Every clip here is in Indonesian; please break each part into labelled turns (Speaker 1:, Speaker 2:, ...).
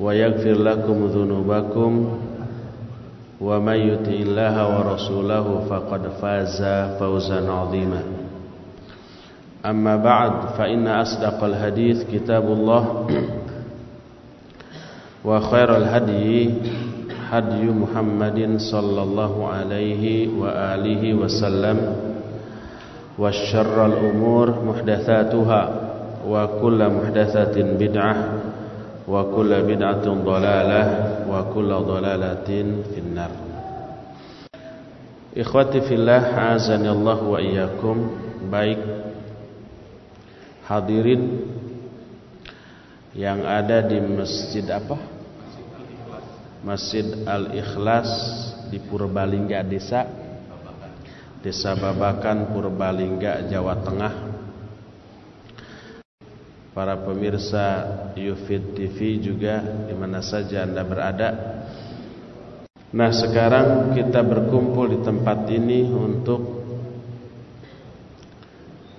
Speaker 1: ويغفر لكم ذنوبكم ومن يطع الله ورسوله فقد فاز فوزا عظيما. أما بعد فإن أصدق الحديث كتاب الله وخير الهدي هدي محمد صلى الله عليه وآله وسلم والشر الأمور محدثاتها وكل محدثة بدعة وكل بدعة ضلالة وكل ضلالة في النار Ikhwati fillah azani Allah wa iyyakum baik hadirin yang ada di masjid apa? Masjid Al-Ikhlas di Purbalingga Desa Desa Babakan Purbalingga Jawa Tengah Para pemirsa Yufid TV juga di mana saja Anda berada. Nah, sekarang kita berkumpul di tempat ini untuk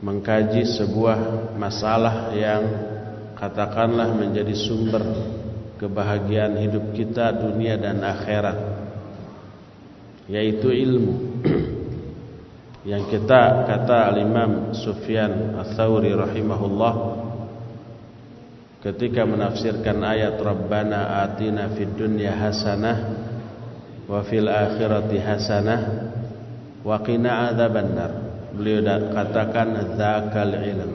Speaker 1: mengkaji sebuah masalah yang katakanlah menjadi sumber kebahagiaan hidup kita dunia dan akhirat yaitu ilmu. yang kita kata Al-Imam Sufyan Ats-Tsauri rahimahullah ketika menafsirkan ayat Rabbana atina fid dunya hasanah wa fil akhirati hasanah wa qina adzabannar. Beliau katakan dzakal ilm.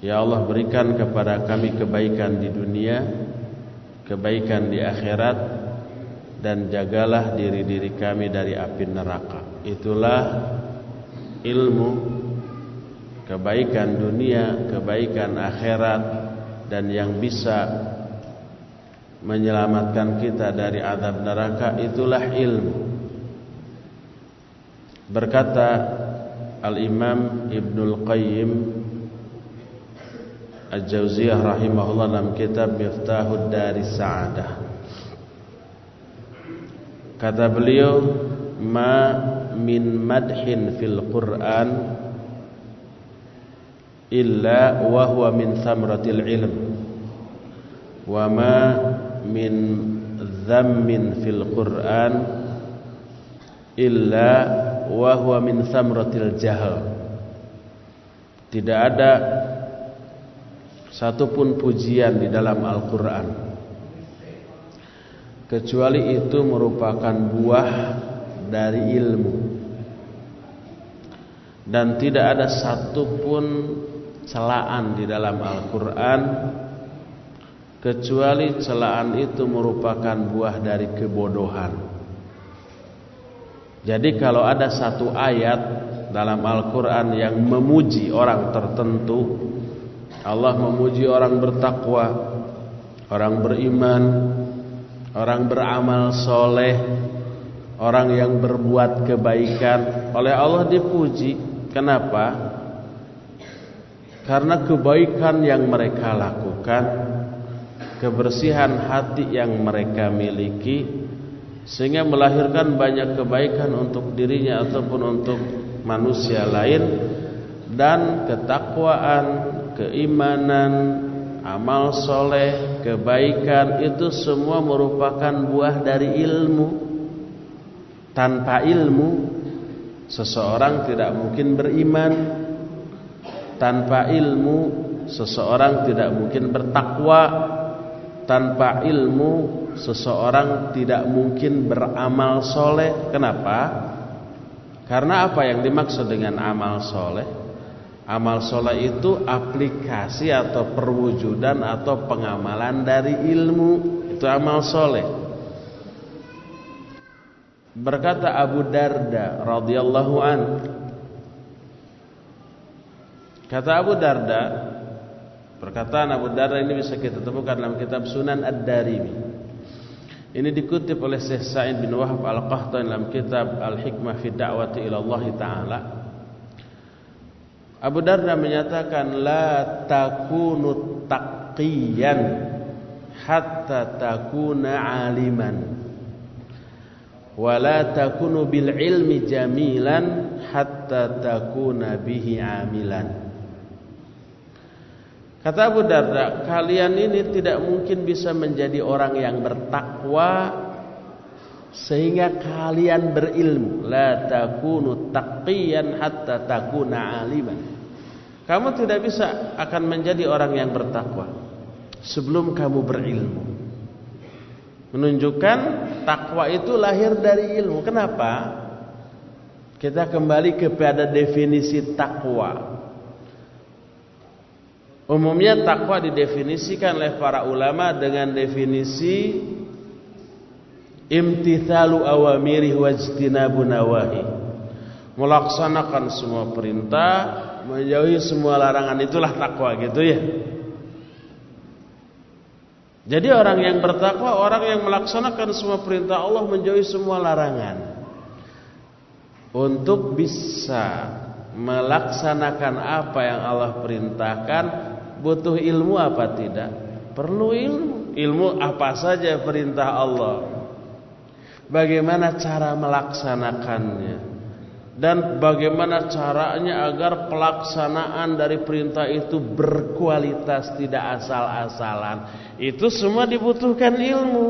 Speaker 1: Ya Allah berikan kepada kami kebaikan di dunia kebaikan di akhirat dan jagalah diri-diri kami dari api neraka. Itulah ilmu kebaikan dunia kebaikan akhirat dan yang bisa menyelamatkan kita dari azab neraka itulah ilmu. Berkata Al-Imam Ibnul Qayyim Al-Jauziyah rahimahullah dalam kitab Miftahud Dari Sa'adah. Kata beliau, "Ma min madhin fil Qur'an illa wa huwa min thamratil ilm. Wa ma min dhammin fil Qur'an illa wa huwa min thamratil jahl. Tidak ada satupun pujian di dalam Al-Qur'an. Kecuali itu merupakan buah dari ilmu. Dan tidak ada satupun celaan di dalam Al-Quran kecuali celaan itu merupakan buah dari kebodohan. Jadi kalau ada satu ayat dalam Al-Quran yang memuji orang tertentu, Allah memuji orang bertakwa, orang beriman, orang beramal soleh, orang yang berbuat kebaikan, oleh Allah dipuji. Kenapa? Karena kebaikan yang mereka lakukan kebersihan hati yang mereka miliki sehingga melahirkan banyak kebaikan untuk dirinya ataupun untuk manusia lain dan ketakwaan, keimanan, amal soleh, kebaikan itu semua merupakan buah dari ilmu. Tanpa ilmu seseorang tidak mungkin beriman. Tanpa ilmu seseorang tidak mungkin bertakwa. Tanpa ilmu seseorang tidak mungkin beramal soleh. Kenapa? Karena apa yang dimaksud dengan amal soleh? Amal soleh itu aplikasi atau perwujudan atau pengamalan dari ilmu. Itu amal soleh. Berkata Abu Darda radhiyallahu an. Kata Abu Darda, perkataan Abu Darda ini bisa kita temukan dalam kitab Sunan Ad-Darimi. Ini dikutip oleh Syekh Sa'id bin Wahab Al-Qahtani dalam kitab Al-Hikmah fi Da'wati ila Allah Ta'ala. Abu Darda menyatakan la takunu taqiyan hatta takuna aliman wa la takunu bil ilmi jamilan hatta takuna bihi amilan. Kata Abu Darda, kalian ini tidak mungkin bisa menjadi orang yang bertakwa sehingga kalian berilmu. La takunu taqiyan hatta takuna aliman. Kamu tidak bisa akan menjadi orang yang bertakwa sebelum kamu berilmu. Menunjukkan takwa itu lahir dari ilmu. Kenapa? Kita kembali kepada definisi takwa. Umumnya takwa didefinisikan oleh para ulama dengan definisi imtithalu awamiri wajtinabu nawahi. Melaksanakan semua perintah, menjauhi semua larangan itulah takwa gitu ya. Jadi orang yang bertakwa orang yang melaksanakan semua perintah Allah menjauhi semua larangan. Untuk bisa melaksanakan apa yang Allah perintahkan butuh ilmu apa tidak? Perlu ilmu. Ilmu apa saja perintah Allah. Bagaimana cara melaksanakannya? Dan bagaimana caranya agar pelaksanaan dari perintah itu berkualitas tidak asal-asalan. Itu semua dibutuhkan ilmu.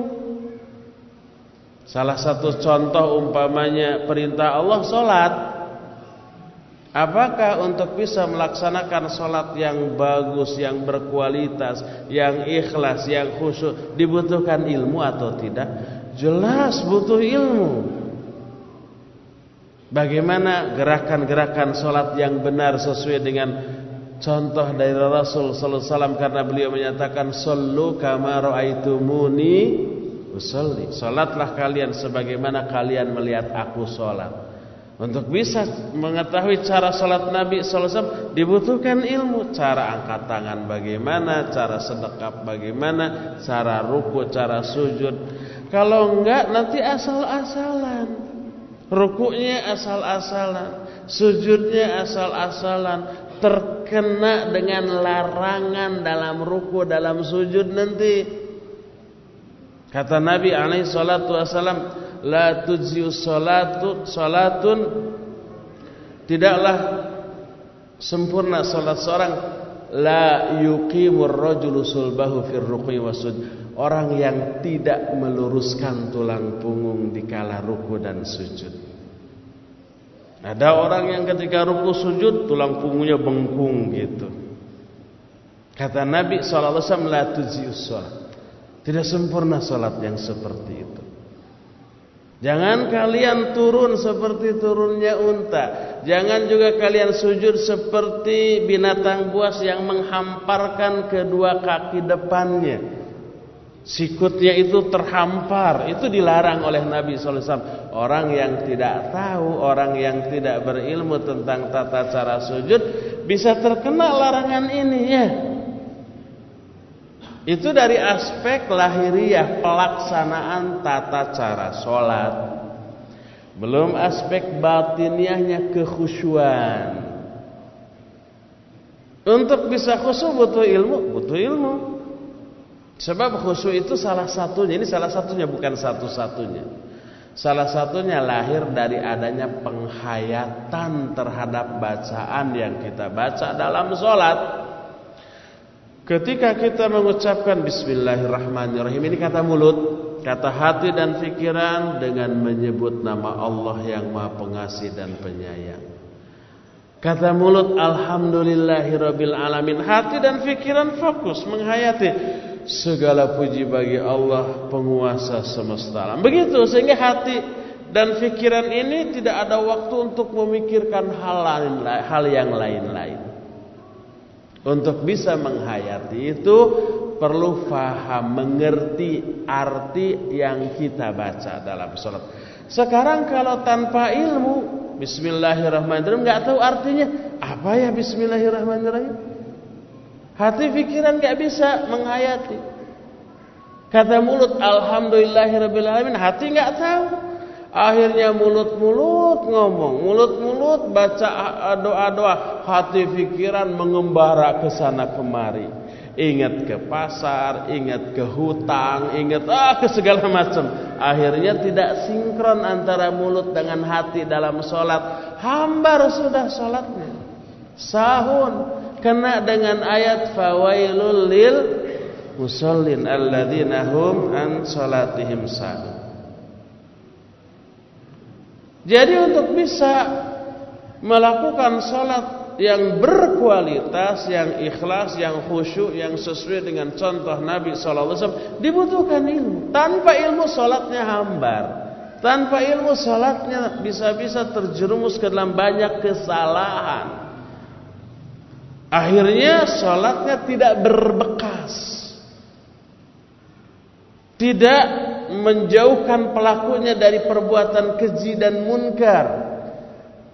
Speaker 1: Salah satu contoh umpamanya perintah Allah sholat Apakah untuk bisa melaksanakan sholat yang bagus, yang berkualitas, yang ikhlas, yang khusyuk dibutuhkan ilmu atau tidak? Jelas butuh ilmu. Bagaimana gerakan-gerakan sholat yang benar sesuai dengan contoh dari Rasul Sallallahu Alaihi Wasallam karena beliau menyatakan Sallu kama ra'aitumuni usolli. Salatlah kalian sebagaimana kalian melihat aku sholat. Untuk bisa mengetahui cara sholat Nabi SAW dibutuhkan ilmu. Cara angkat tangan bagaimana, cara sedekap bagaimana, cara ruku, cara sujud. Kalau enggak nanti asal-asalan. Rukunya asal-asalan, sujudnya asal-asalan, terkena dengan larangan dalam ruku, dalam sujud nanti. Kata Nabi alaihi salatu wasallam, la tujziu salatu salatun tidaklah sempurna salat seorang. La yuqimur rajulu sulbahu fir ruku'i wasud orang yang tidak meluruskan tulang punggung di kala ruku dan sujud. Ada orang yang ketika ruku sujud tulang punggungnya bengkung gitu. Kata Nabi wasallam la tujziu salat. Tidak sempurna salat yang seperti itu Jangan kalian turun seperti turunnya unta. Jangan juga kalian sujud seperti binatang buas yang menghamparkan kedua kaki depannya. Sikutnya itu terhampar. Itu dilarang oleh Nabi SAW. Orang yang tidak tahu, orang yang tidak berilmu tentang tata cara sujud bisa terkena larangan ini ya. Itu dari aspek lahiriah pelaksanaan tata cara sholat. Belum aspek batiniahnya kekhusyuan. Untuk bisa khusyuk butuh ilmu, butuh ilmu. Sebab khusyuk itu salah satunya, ini salah satunya bukan satu-satunya. Salah satunya lahir dari adanya penghayatan terhadap bacaan yang kita baca dalam sholat. Ketika kita mengucapkan Bismillahirrahmanirrahim ini kata mulut, kata hati dan pikiran dengan menyebut nama Allah yang Maha Pengasih dan Penyayang. Kata mulut Alhamdulillahirabbil alamin, hati dan pikiran fokus menghayati segala puji bagi Allah penguasa semesta alam. Begitu sehingga hati dan pikiran ini tidak ada waktu untuk memikirkan hal lain hal yang lain-lain. Untuk bisa menghayati itu perlu faham, mengerti arti yang kita baca dalam sholat. Sekarang kalau tanpa ilmu, Bismillahirrahmanirrahim, nggak tahu artinya apa ya Bismillahirrahmanirrahim. Hati pikiran gak bisa menghayati. Kata mulut Alhamdulillahirrahmanirrahim. Hati gak tahu. Akhirnya mulut-mulut ngomong. Mulut-mulut baca doa-doa. Hati pikiran mengembara ke sana kemari. Ingat ke pasar, ingat ke hutang, ingat ah, ke segala macam. Akhirnya tidak sinkron antara mulut dengan hati dalam sholat. Hambar sudah sholatnya. Sahun kena dengan ayat fawailul lil musallin alladzina hum an salatihim sahun. Jadi untuk bisa melakukan salat yang berkualitas, yang ikhlas, yang khusyuk, yang sesuai dengan contoh Nabi SAW dibutuhkan ilmu. Tanpa ilmu salatnya hambar. Tanpa ilmu salatnya bisa-bisa terjerumus ke dalam banyak kesalahan. Akhirnya sholatnya tidak berbekas. Tidak menjauhkan pelakunya dari perbuatan keji dan munkar.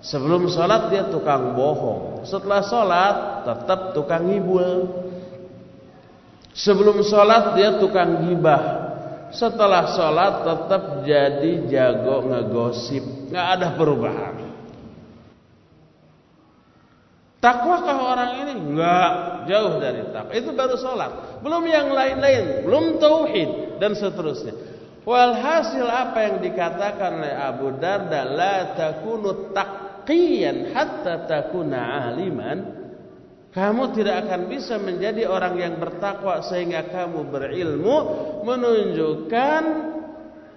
Speaker 1: Sebelum sholat dia tukang bohong. Setelah sholat tetap tukang ngibul. Sebelum sholat dia tukang gibah. Setelah sholat tetap jadi jago ngegosip. Nggak ada perubahan. Takwakah orang ini? Enggak, jauh dari takwa. Itu baru sholat. Belum yang lain-lain, belum tauhid dan seterusnya. Walhasil apa yang dikatakan oleh Abu Darda, la takunu taqiyan hatta takuna aliman. Kamu tidak akan bisa menjadi orang yang bertakwa sehingga kamu berilmu menunjukkan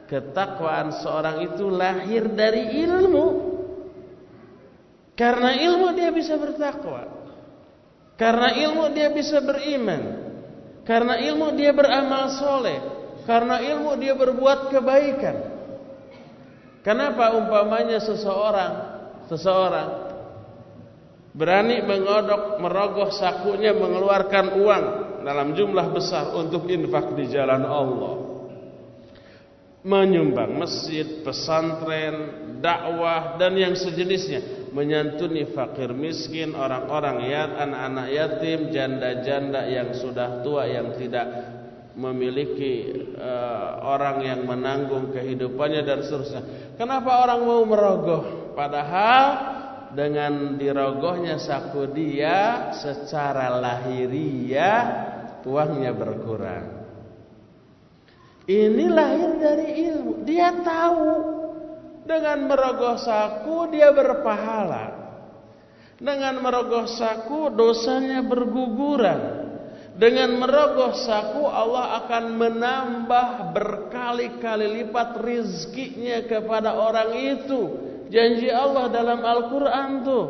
Speaker 1: ketakwaan seorang itu lahir dari ilmu. Karena ilmu dia bisa bertakwa. Karena ilmu dia bisa beriman. Karena ilmu dia beramal soleh. Karena ilmu dia berbuat kebaikan. Kenapa umpamanya seseorang, seseorang berani mengodok, merogoh sakunya, mengeluarkan uang dalam jumlah besar untuk infak di jalan Allah. Menyumbang masjid, pesantren, dakwah dan yang sejenisnya menyantuni fakir miskin, orang-orang yat, anak-anak yatim, janda-janda yang sudah tua yang tidak memiliki uh, orang yang menanggung kehidupannya dan seterusnya. Kenapa orang mau merogoh? Padahal dengan dirogohnya saku dia secara lahiriah uangnya berkurang. Ini lahir dari ilmu. Dia tahu dengan merogoh saku dia berpahala. Dengan merogoh saku dosanya berguguran. Dengan merogoh saku Allah akan menambah berkali-kali lipat rizkinya kepada orang itu. Janji Allah dalam Al-Quran tuh.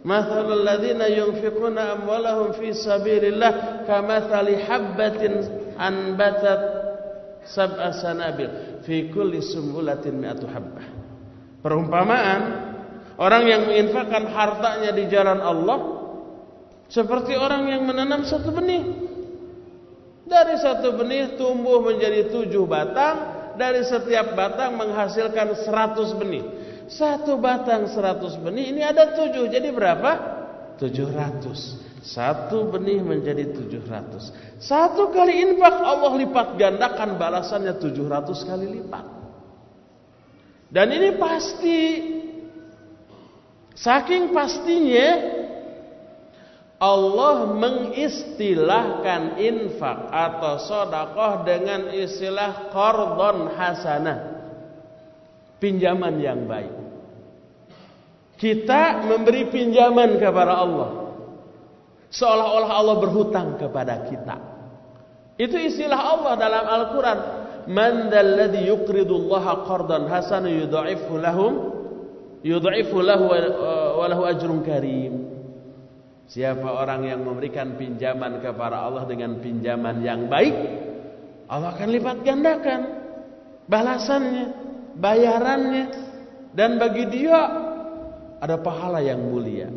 Speaker 1: Mathalul ladhina yunfiquna amwalahum fi sabirillah kamathali habbatin anbatat sab'a sanabil fi kulli sumbulatin mi'atu habbah. Perumpamaan orang yang menginfakkan hartanya di jalan Allah seperti orang yang menanam satu benih. Dari satu benih tumbuh menjadi tujuh batang, dari setiap batang menghasilkan seratus benih. Satu batang seratus benih, ini ada tujuh, jadi berapa? Tujuh ratus. Satu benih menjadi tujuh ratus. Satu kali infak Allah lipat gandakan balasannya tujuh ratus kali lipat. Dan ini pasti saking pastinya Allah mengistilahkan infak atau sodakoh dengan istilah kordon hasanah. Pinjaman yang baik. Kita memberi pinjaman kepada Allah. Seolah-olah Allah berhutang kepada kita. Itu istilah Allah dalam Al-Quran. Man dalladhi yuqridullaha qardan hasanan yudha'ifu lahum yudha'ifu lahu wa lahu ajrun karim. Siapa orang yang memberikan pinjaman kepada Allah dengan pinjaman yang baik, Allah akan lipat gandakan balasannya, bayarannya, dan bagi dia ada pahala yang mulia.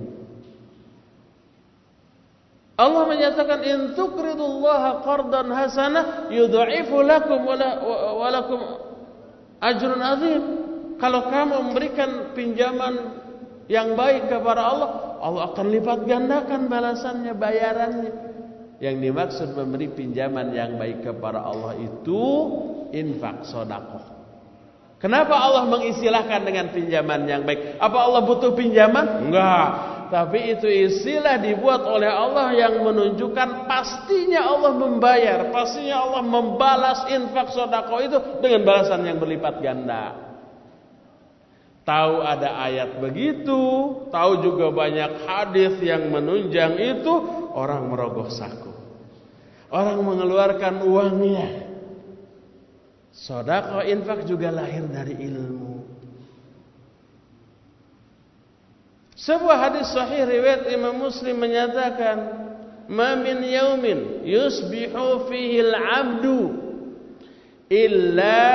Speaker 1: Allah menyatakan in tuqridullaha qardan hasanah yudha'ifu lakum wa lakum ajrun azim. Kalau kamu memberikan pinjaman yang baik kepada Allah, Allah akan lipat gandakan balasannya, bayarannya. Yang dimaksud memberi pinjaman yang baik kepada Allah itu infak sodakoh. Kenapa Allah mengistilahkan dengan pinjaman yang baik? Apa Allah butuh pinjaman? Enggak. Tapi itu istilah dibuat oleh Allah yang menunjukkan pastinya Allah membayar. Pastinya Allah membalas infak sodakoh itu dengan balasan yang berlipat ganda. Tahu ada ayat begitu, tahu juga banyak hadis yang menunjang itu, orang merogoh saku. Orang mengeluarkan uangnya. Sodako infak juga lahir dari ilmu. Sebuah hadis sahih riwayat Imam Muslim menyatakan, "Ma min yaumin yusbihu fihi al-'abdu illa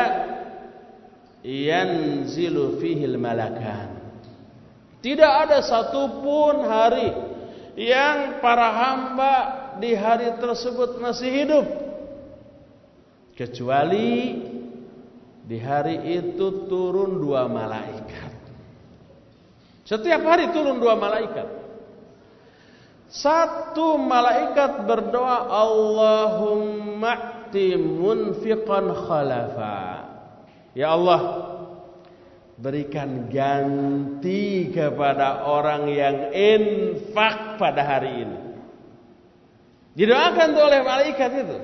Speaker 1: yanzilu fihil malakan. Tidak ada satupun hari yang para hamba di hari tersebut masih hidup. Kecuali di hari itu turun dua malaikat. Setiap hari turun dua malaikat. Satu malaikat berdoa Allahumma munfiqan khalafa. Ya Allah, berikan ganti kepada orang yang infak pada hari ini. Didoakan tuh oleh malaikat itu.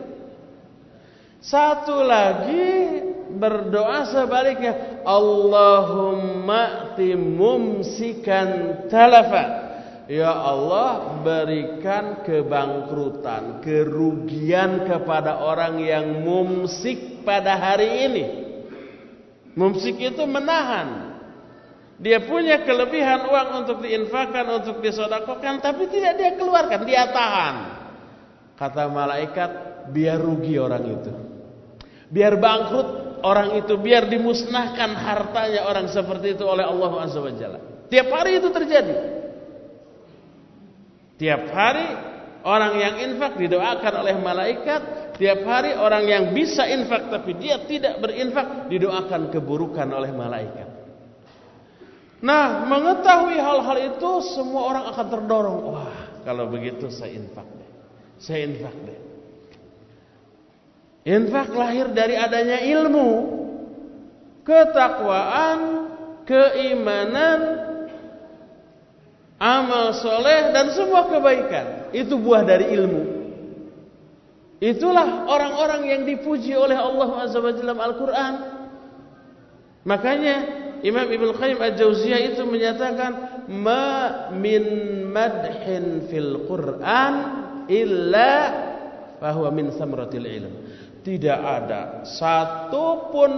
Speaker 1: Satu lagi berdoa sebaliknya, Allahumma timumsikan talafa. Ya Allah berikan kebangkrutan, kerugian kepada orang yang mumsik pada hari ini. Mumsik itu menahan. Dia punya kelebihan uang untuk diinfakkan, untuk disodakokan, tapi tidak dia keluarkan, dia tahan. Kata malaikat, biar rugi orang itu. Biar bangkrut orang itu, biar dimusnahkan hartanya orang seperti itu oleh Allah Azza wa Jalla. Tiap hari itu terjadi. Tiap hari orang yang infak didoakan oleh malaikat Tiap hari orang yang bisa infak tapi dia tidak berinfak didoakan keburukan oleh malaikat. Nah, mengetahui hal-hal itu semua orang akan terdorong. Wah, kalau begitu saya infak deh. Saya infak deh. Infak lahir dari adanya ilmu, ketakwaan, keimanan, amal soleh dan semua kebaikan. Itu buah dari ilmu. Itulah orang-orang yang dipuji oleh Allah Azza wa Jalla dalam Al-Quran. Makanya Imam Ibnu Qayyim Al-Jauziyah itu menyatakan ma min madhin fil Quran illa bahwa min samratil ilm. Tidak ada satupun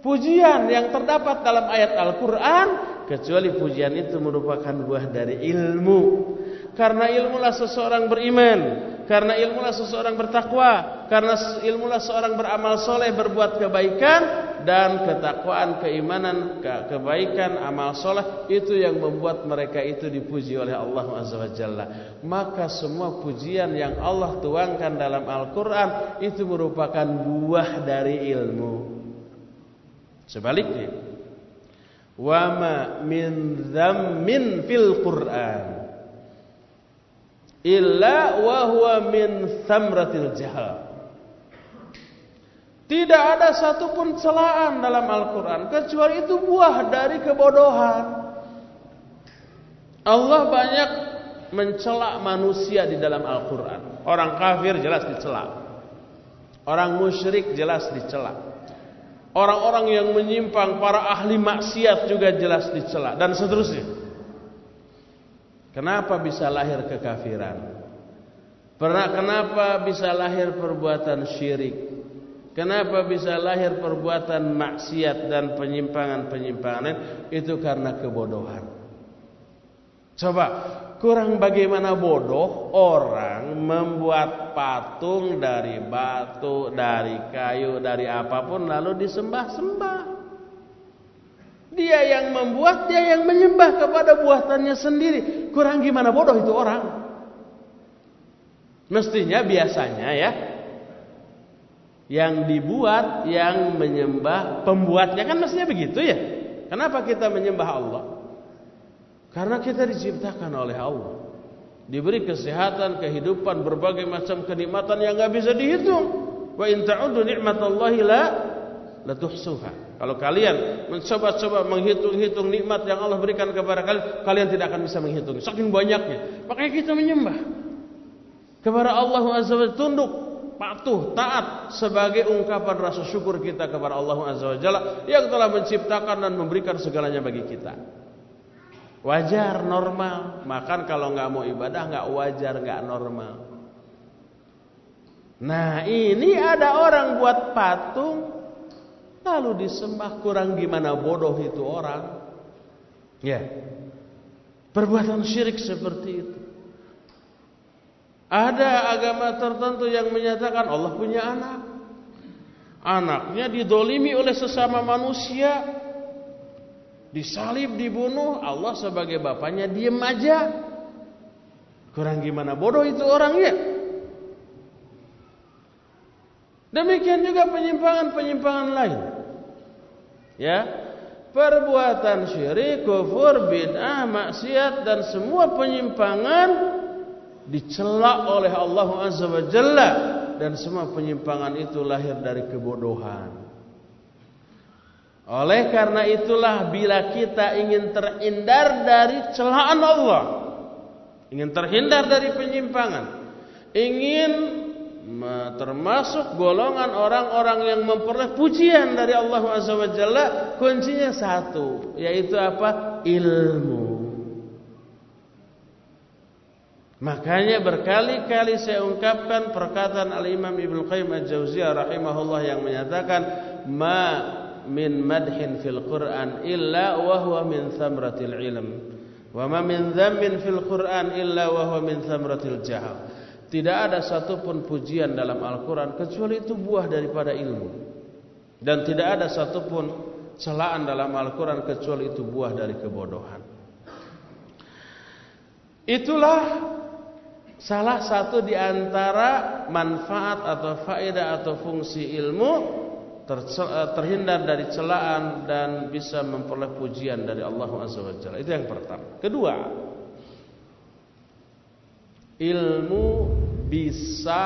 Speaker 1: pujian yang terdapat dalam ayat Al-Quran kecuali pujian itu merupakan buah dari ilmu. Karena ilmulah seseorang beriman, karena ilmulah seseorang bertakwa, karena ilmulah seorang beramal soleh, berbuat kebaikan dan ketakwaan, keimanan, ke kebaikan, amal soleh itu yang membuat mereka itu dipuji oleh Allah Azza wa Jalla. Maka semua pujian yang Allah tuangkan dalam Al-Quran itu merupakan buah dari ilmu. Sebaliknya, wama min dhammin fil Quran illa wa huwa min samratil jahal. Tidak ada satupun celaan dalam Al-Quran kecuali itu buah dari kebodohan. Allah banyak mencela manusia di dalam Al-Qur'an. Orang kafir jelas dicela. Orang musyrik jelas dicela. Orang-orang yang menyimpang, para ahli maksiat juga jelas dicela dan seterusnya. Kenapa bisa lahir kekafiran? Pernah kenapa bisa lahir perbuatan syirik? Kenapa bisa lahir perbuatan maksiat dan penyimpangan-penyimpangan? Itu karena kebodohan. Coba kurang bagaimana bodoh orang membuat patung dari batu, dari kayu, dari apa pun lalu disembah-sembah. Dia yang membuat, dia yang menyembah kepada buatannya sendiri. Kurang gimana bodoh itu orang? Mestinya biasanya ya yang dibuat yang menyembah pembuatnya kan mestinya begitu ya. Kenapa kita menyembah Allah? Karena kita diciptakan oleh Allah. Diberi kesehatan, kehidupan, berbagai macam kenikmatan yang nggak bisa dihitung. Wa in ta'uddu ni'matallahi la la tuhsuha. Kalau kalian mencoba-coba menghitung-hitung nikmat yang Allah berikan kepada kalian, kalian tidak akan bisa menghitung. Saking banyaknya. Makanya kita menyembah kepada Allah Azza wa tunduk, patuh, taat sebagai ungkapan rasa syukur kita kepada Allah Azza wa yang telah menciptakan dan memberikan segalanya bagi kita. Wajar, normal. Makan kalau nggak mau ibadah nggak wajar, nggak normal. Nah ini ada orang buat patung lalu disembah kurang gimana bodoh itu orang. Ya, perbuatan syirik seperti itu. Ada agama tertentu yang menyatakan Allah punya anak. Anaknya didolimi oleh sesama manusia disalib, dibunuh, Allah sebagai bapaknya diem aja. Kurang gimana bodoh itu orangnya. Demikian juga penyimpangan-penyimpangan lain. Ya, perbuatan syirik, kufur, bid'ah, maksiat dan semua penyimpangan dicela oleh Allah Azza wa Jalla dan semua penyimpangan itu lahir dari kebodohan. Oleh karena itulah bila kita ingin terhindar dari celaan Allah, ingin terhindar dari penyimpangan, ingin termasuk golongan orang-orang yang memperoleh pujian dari Allah Azza wa Jalla, kuncinya satu, yaitu apa? Ilmu. Makanya berkali-kali saya ungkapkan perkataan Al-Imam Ibnu Qayyim Al-Jauziyah rahimahullah yang menyatakan ma min madhin fil Quran illa wa huwa min thamratil ilm. Wa ma min dhammin fil Quran illa wa huwa min thamratil jahal. Tidak ada satupun pujian dalam Al-Quran kecuali itu buah daripada ilmu. Dan tidak ada satupun celaan dalam Al-Quran kecuali itu buah dari kebodohan. Itulah salah satu di antara manfaat atau faedah atau fungsi ilmu terhindar dari celaan dan bisa memperoleh pujian dari Allah Azza. Itu yang pertama. Kedua, ilmu bisa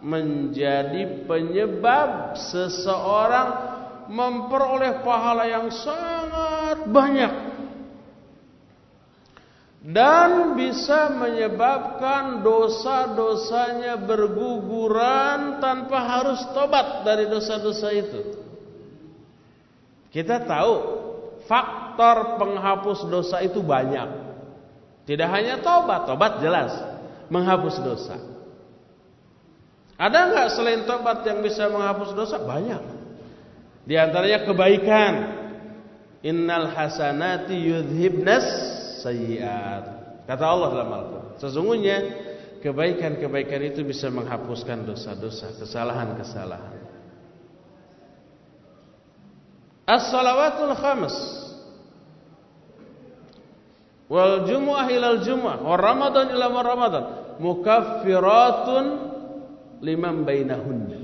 Speaker 1: menjadi penyebab seseorang memperoleh pahala yang sangat banyak dan bisa menyebabkan dosa-dosanya berguguran tanpa harus tobat dari dosa-dosa itu. Kita tahu faktor penghapus dosa itu banyak. Tidak hanya tobat, tobat jelas menghapus dosa. Ada nggak selain tobat yang bisa menghapus dosa? Banyak. Di antaranya kebaikan. Innal hasanati yudhibnas sayyiat. Kata Allah dalam Al-Qur'an, sesungguhnya kebaikan-kebaikan itu bisa menghapuskan dosa-dosa, kesalahan-kesalahan. As-salawatul khams wal jumu'ah ilal jumu'ah wa ramadan ila ramadan mukaffiratun liman bainahunna.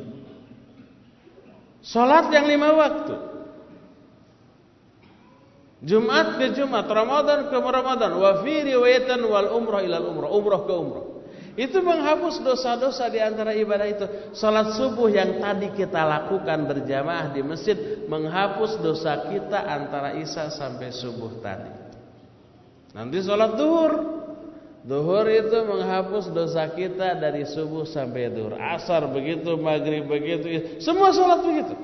Speaker 1: Salat yang lima waktu Jumat ke Jumat, Ramadan ke Ramadan, wa fi riwayatan wal umrah ilal umrah, umrah ke umrah. Itu menghapus dosa-dosa di antara ibadah itu. Salat subuh yang tadi kita lakukan berjamaah di masjid menghapus dosa kita antara isya sampai subuh tadi. Nanti salat duhur Duhur itu menghapus dosa kita dari subuh sampai duhur. Asar begitu, maghrib begitu, semua sholat begitu.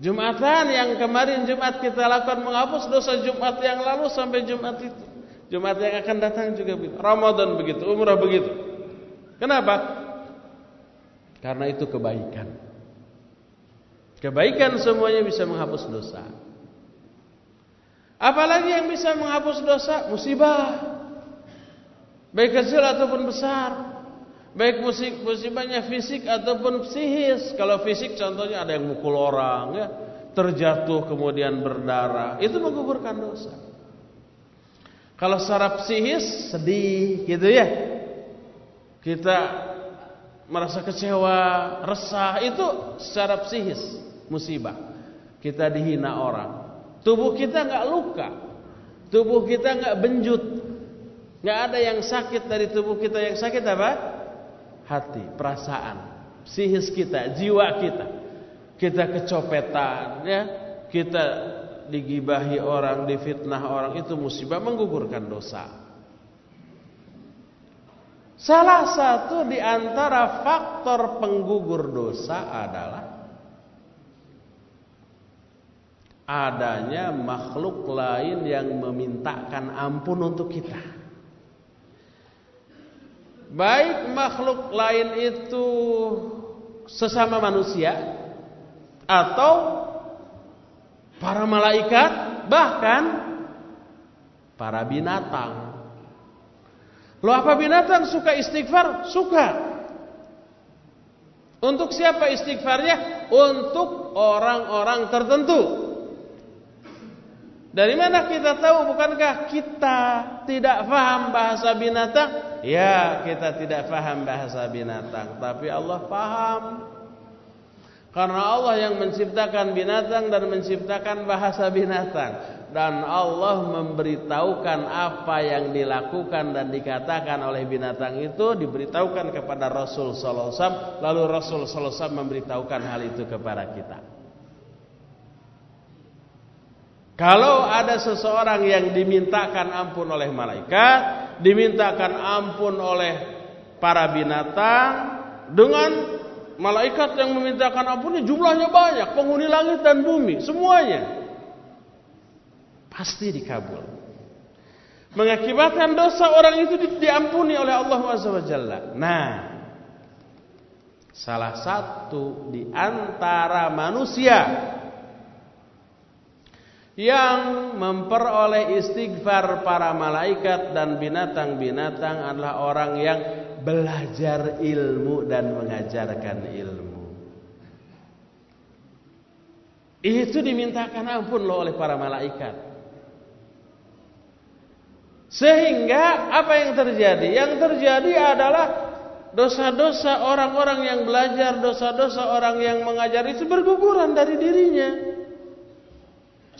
Speaker 1: Jumatan yang kemarin Jumat kita lakukan menghapus dosa Jumat yang lalu sampai Jumat itu. Jumat yang akan datang juga begitu. Ramadan begitu, umrah begitu. Kenapa? Karena itu kebaikan. Kebaikan semuanya bisa menghapus dosa. Apalagi yang bisa menghapus dosa? Musibah. Baik kecil ataupun besar. Baik musik, musibahnya fisik ataupun psikis. Kalau fisik contohnya ada yang mukul orang ya, terjatuh kemudian berdarah, itu menggugurkan dosa. Kalau secara psikis sedih gitu ya. Kita merasa kecewa, resah itu secara psikis musibah. Kita dihina orang. Tubuh kita nggak luka. Tubuh kita nggak benjut. nggak ada yang sakit dari tubuh kita yang sakit apa? Hati, perasaan, psikis kita, jiwa kita. Kita kecopetan, ya, kita digibahi orang, difitnah orang itu musibah menggugurkan dosa. Salah satu di antara faktor penggugur dosa adalah adanya makhluk lain yang memintakan ampun untuk kita baik makhluk lain itu sesama manusia atau para malaikat bahkan para binatang. Lo apa binatang suka istighfar? Suka. Untuk siapa istighfarnya? Untuk orang-orang tertentu. Dari mana kita tahu? Bukankah kita tidak paham bahasa binatang? Ya kita tidak faham bahasa binatang. Tapi Allah paham Karena Allah yang menciptakan binatang Dan menciptakan bahasa binatang. Dan Allah memberitahukan apa yang dilakukan dan dikatakan oleh binatang itu Diberitahukan kepada Rasul SAW Lalu Rasul SAW memberitahukan hal itu kepada kita Kalau ada seseorang yang dimintakan ampun oleh malaikat, dimintakan ampun oleh para binatang, dengan malaikat yang memintakan ampunnya jumlahnya banyak, penghuni langit dan bumi, semuanya. Pasti dikabul. Mengakibatkan dosa orang itu diampuni oleh Allah SWT. Nah, salah satu di antara manusia yang memperoleh istighfar para malaikat dan binatang-binatang adalah orang yang belajar ilmu dan mengajarkan ilmu. Itu dimintakan ampun loh oleh para malaikat. Sehingga apa yang terjadi? Yang terjadi adalah dosa-dosa orang-orang yang belajar, dosa-dosa orang yang mengajar itu berguguran dari dirinya.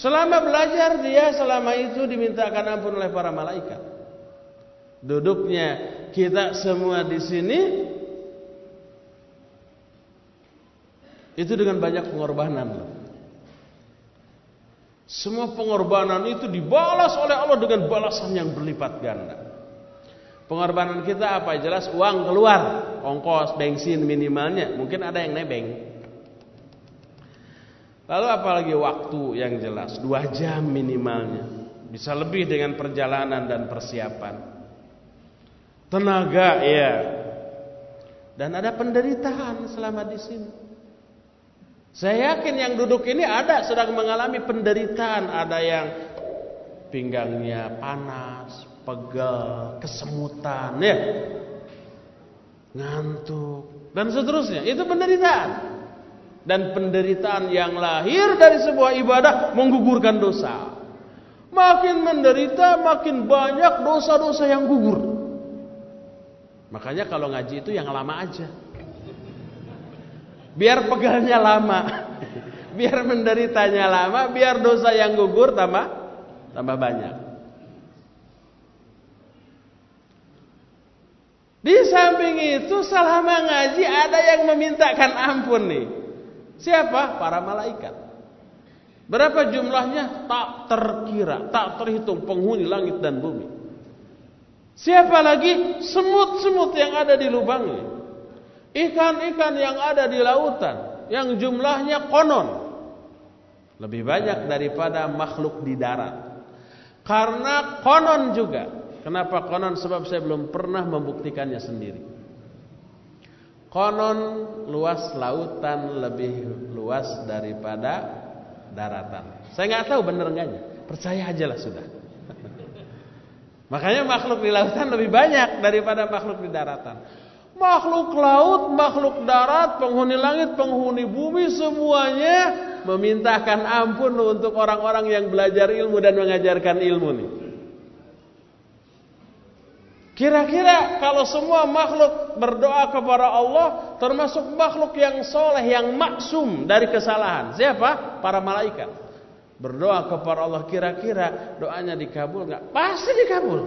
Speaker 1: Selama belajar dia selama itu dimintakan ampun oleh para malaikat. Duduknya kita semua di sini itu dengan banyak pengorbanan Semua pengorbanan itu dibalas oleh Allah dengan balasan yang berlipat ganda. Pengorbanan kita apa? Jelas uang keluar, ongkos, bensin minimalnya. Mungkin ada yang nebeng. Lalu apalagi waktu yang jelas, dua jam minimalnya. Bisa lebih dengan perjalanan dan persiapan. Tenaga, ya. Dan ada penderitaan selama di sini. Saya yakin yang duduk ini ada sedang mengalami penderitaan. Ada yang pinggangnya panas, pegal, kesemutan, ya. Ngantuk, dan seterusnya. Itu penderitaan dan penderitaan yang lahir dari sebuah ibadah menggugurkan dosa. Makin menderita, makin banyak dosa-dosa yang gugur. Makanya kalau ngaji itu yang lama aja. Biar pegalnya lama. Biar menderitanya lama, biar dosa yang gugur tambah tambah banyak. Di samping itu selama ngaji ada yang memintakan ampun nih. Siapa? Para malaikat. Berapa jumlahnya? Tak terkira, tak terhitung penghuni langit dan bumi. Siapa lagi semut-semut yang ada di lubangnya? Ikan-ikan yang ada di lautan yang jumlahnya konon lebih banyak daripada makhluk di darat. Karena konon juga. Kenapa konon? Sebab saya belum pernah membuktikannya sendiri. Konon luas lautan lebih luas daripada daratan. Saya nggak tahu benar enggaknya. Percaya aja lah sudah. Makanya makhluk di lautan lebih banyak daripada makhluk di daratan. Makhluk laut, makhluk darat, penghuni langit, penghuni bumi semuanya memintakan ampun untuk orang-orang yang belajar ilmu dan mengajarkan ilmu nih. Kira-kira kalau semua makhluk berdoa kepada Allah termasuk makhluk yang soleh yang maksum dari kesalahan. Siapa? Para malaikat. Berdoa kepada Allah kira-kira doanya dikabul nggak? Pasti dikabul.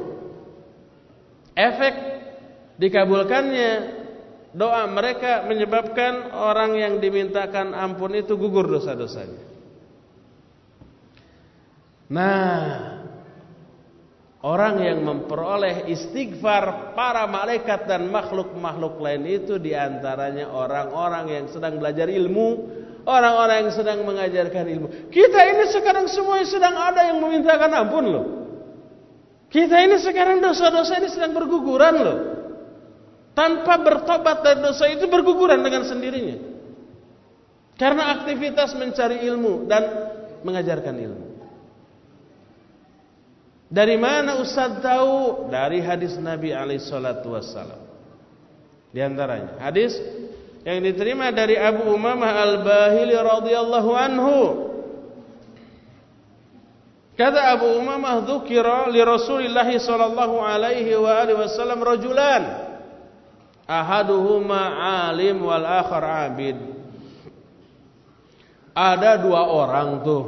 Speaker 1: Efek dikabulkannya doa mereka menyebabkan orang yang dimintakan ampun itu gugur dosa-dosanya. Nah, Orang yang memperoleh istighfar para malaikat dan makhluk-makhluk lain itu di antaranya orang-orang yang sedang belajar ilmu, orang-orang yang sedang mengajarkan ilmu. Kita ini sekarang semua sedang ada yang memintakan ampun loh. Kita ini sekarang dosa-dosa ini sedang berguguran loh. Tanpa bertobat dari dosa itu berguguran dengan sendirinya. Karena aktivitas mencari ilmu dan mengajarkan ilmu. Dari mana Ustaz tahu? Dari hadis Nabi alaihi salatu wassalam. Di antaranya hadis yang diterima dari Abu Umamah Al-Bahili radhiyallahu anhu. Kata Abu Umamah dzukira li Rasulillah sallallahu alaihi wa alihi wasallam rajulan. Ahaduhuma alim wal akhar abid. Ada dua orang tuh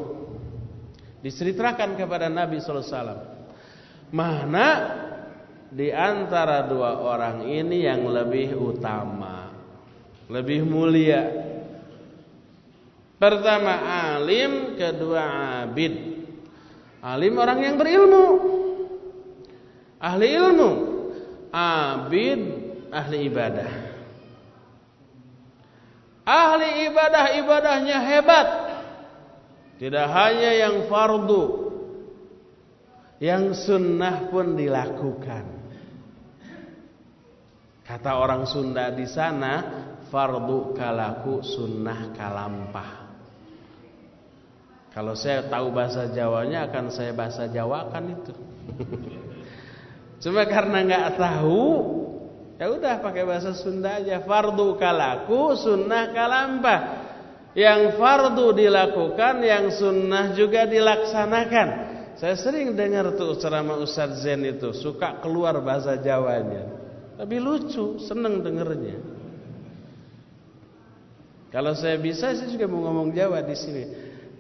Speaker 1: diceritakan kepada Nabi sallallahu alaihi wasallam. Mana di antara dua orang ini yang lebih utama, lebih mulia? Pertama alim, kedua abid. Alim orang yang berilmu, ahli ilmu. Abid ahli ibadah. Ahli ibadah ibadahnya hebat. Tidak hanya yang fardu, yang sunnah pun dilakukan. Kata orang Sunda di sana, fardu kalaku sunnah kalampah. Kalau saya tahu bahasa Jawanya akan saya bahasa Jawakan itu. Cuma karena nggak tahu, ya udah pakai bahasa Sunda aja. Fardu kalaku sunnah kalampah. Yang fardu dilakukan, yang sunnah juga dilaksanakan. Saya sering dengar tuh ceramah Ustaz Zen itu suka keluar bahasa Jawanya. Tapi lucu, seneng dengernya. Kalau saya bisa saya juga mau ngomong Jawa di sini.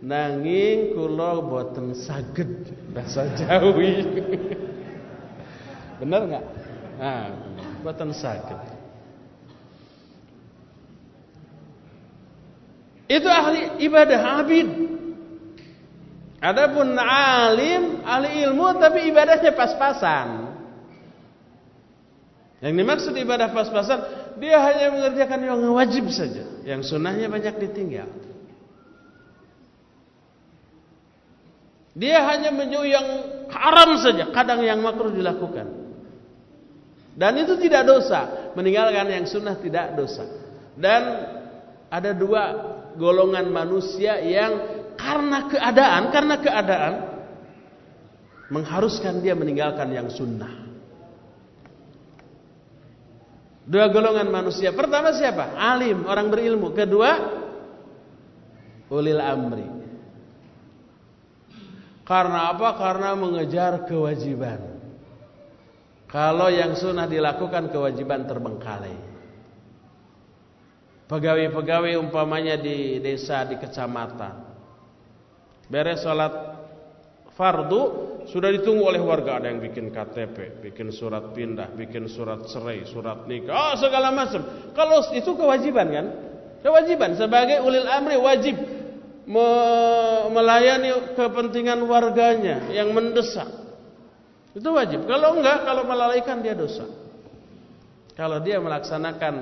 Speaker 1: Nanging kula boten saged bahasa Jawi. Bener nggak? Nah, boten saged. Itu ahli ibadah abid. Adapun alim, ahli ilmu tapi ibadahnya pas-pasan. Yang dimaksud ibadah pas-pasan, dia hanya mengerjakan yang wajib saja, yang sunnahnya banyak ditinggal. Dia hanya menjauh yang haram saja, kadang yang makruh dilakukan. Dan itu tidak dosa, meninggalkan yang sunnah tidak dosa. Dan ada dua golongan manusia yang karena keadaan, karena keadaan mengharuskan dia meninggalkan yang sunnah. Dua golongan manusia. Pertama siapa? Alim, orang berilmu. Kedua, ulil amri. Karena apa? Karena mengejar kewajiban. Kalau yang sunnah dilakukan kewajiban terbengkalai. Pegawai-pegawai umpamanya di desa, di kecamatan Beres sholat fardu sudah ditunggu oleh warga ada yang bikin KTP, bikin surat pindah, bikin surat cerai, surat nikah, oh, segala macam. Kalau itu kewajiban kan? Kewajiban sebagai ulil amri wajib me melayani kepentingan warganya yang mendesak. Itu wajib. Kalau enggak, kalau melalaikan dia dosa. Kalau dia melaksanakan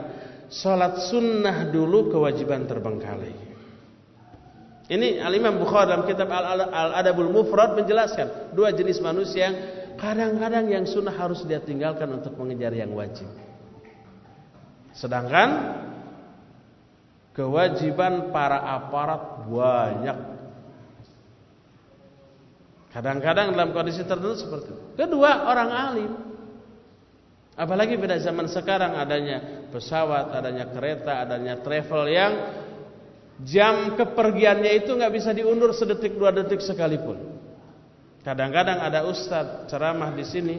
Speaker 1: sholat sunnah dulu kewajiban terbengkalai. Ini Al-Imam Bukhari dalam kitab Al-Adabul Mufrad menjelaskan dua jenis manusia yang kadang-kadang yang sunnah harus dia tinggalkan untuk mengejar yang wajib. Sedangkan kewajiban para aparat banyak. Kadang-kadang dalam kondisi tertentu seperti itu. Kedua, orang alim. Apalagi pada zaman sekarang adanya pesawat, adanya kereta, adanya travel yang jam kepergiannya itu nggak bisa diundur sedetik dua detik sekalipun. Kadang-kadang ada ustadz ceramah di sini,